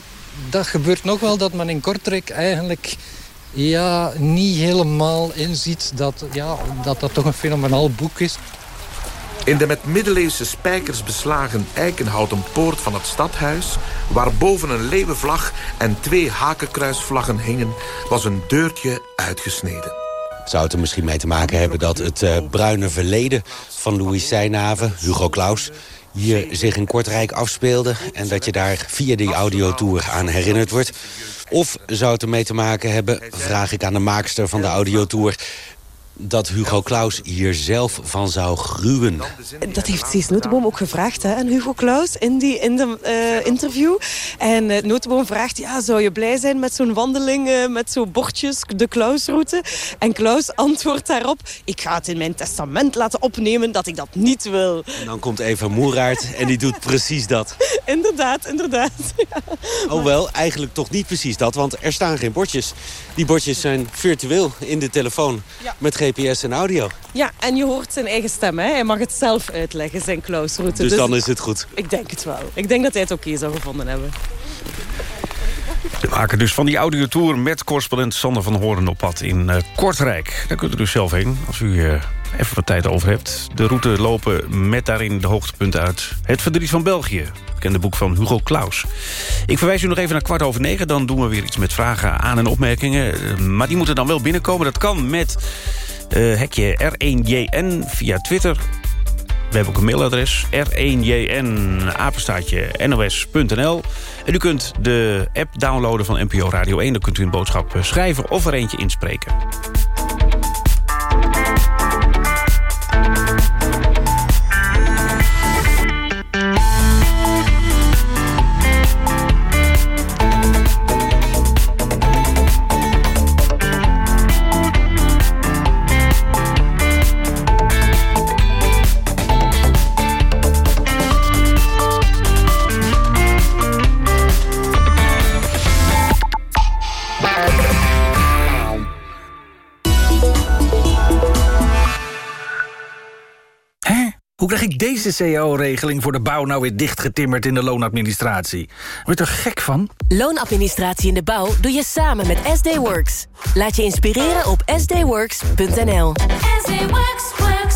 dat gebeurt nog wel dat men in Kortrijk eigenlijk ja, niet helemaal inziet dat, ja, dat dat toch een fenomenaal boek is. In de met middeleeuwse spijkers beslagen eikenhouten poort van het stadhuis... waar boven een leeuwenvlag en twee hakenkruisvlaggen hingen... was een deurtje uitgesneden. Zou het er misschien mee te maken hebben dat het uh, bruine verleden van Louis Seynave, Hugo Claus hier zich in Kortrijk afspeelde... en dat je daar via die audiotour aan herinnerd wordt. Of zou het ermee te maken hebben, vraag ik aan de maakster van de audiotour dat Hugo Claus hier zelf van zou gruwen. Dat heeft Cees Notenboom ook gevraagd hè, aan Hugo Claus in, die, in de uh, interview. En uh, Notenboom vraagt, ja, zou je blij zijn met zo'n wandeling uh, met zo'n bordjes, de Klausroute? En Klaus antwoordt daarop, ik ga het in mijn testament laten opnemen dat ik dat niet wil. En dan komt Eva Moeraert en die doet precies dat. inderdaad, inderdaad. Ja. Oh wel, eigenlijk toch niet precies dat, want er staan geen bordjes. Die bordjes zijn virtueel in de telefoon ja. met GPS en audio. Ja, en je hoort zijn eigen stem. Hè? Hij mag het zelf uitleggen, zijn Klausroute. Dus, dus dan is het goed? Ik denk het wel. Ik denk dat hij het oké okay zou gevonden hebben. We maken dus van die audiotour met correspondent Sander van Hoorn op pad in uh, Kortrijk. Daar kunt u dus zelf heen als u uh, even wat tijd over hebt. De route lopen met daarin de hoogtepunten uit Het Verdriet van België. Bekende boek van Hugo Claus. Ik verwijs u nog even naar kwart over negen. Dan doen we weer iets met vragen, aan- en opmerkingen. Uh, maar die moeten dan wel binnenkomen. Dat kan met hekje R1JN via Twitter we hebben ook een mailadres, r1jn, apenstaatje, nos.nl. En u kunt de app downloaden van NPO Radio 1. Dan kunt u een boodschap schrijven of er eentje inspreken. Hoe krijg ik deze cao-regeling voor de bouw nou weer dichtgetimmerd in de loonadministratie? Word er gek van? Loonadministratie in de bouw doe je samen met SD Works. Laat je inspireren op sdworks.nl. SD Works, works.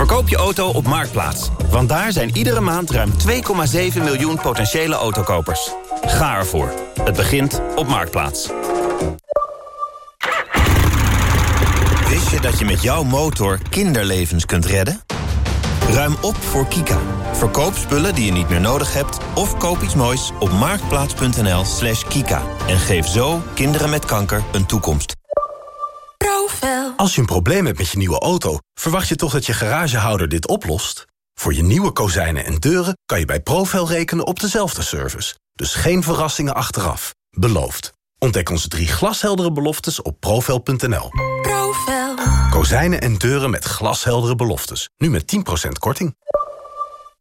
Verkoop je auto op Marktplaats. Want daar zijn iedere maand ruim 2,7 miljoen potentiële autokopers. Ga ervoor. Het begint op Marktplaats. Wist je dat je met jouw motor kinderlevens kunt redden? Ruim op voor Kika. Verkoop spullen die je niet meer nodig hebt... of koop iets moois op marktplaats.nl slash kika. En geef zo kinderen met kanker een toekomst. Als je een probleem hebt met je nieuwe auto... verwacht je toch dat je garagehouder dit oplost? Voor je nieuwe kozijnen en deuren kan je bij Profel rekenen op dezelfde service. Dus geen verrassingen achteraf. Beloofd. Ontdek onze drie glasheldere beloftes op profel.nl. Profel. Kozijnen en deuren met glasheldere beloftes. Nu met 10% korting.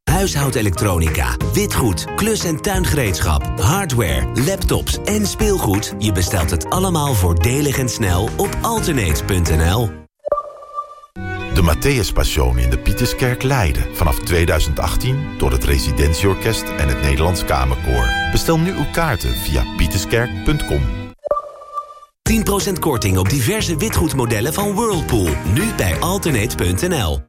Huishoudelektronica, witgoed, klus- en tuingereedschap, hardware, laptops en speelgoed. Je bestelt het allemaal voordelig en snel op alternate.nl. De Matthäus Passion in de Pieterskerk Leiden. Vanaf 2018 door het Residentieorkest en het Nederlands Kamerkoor. Bestel nu uw kaarten via pieterskerk.com. 10% korting op diverse witgoedmodellen van Whirlpool. Nu bij alternate.nl.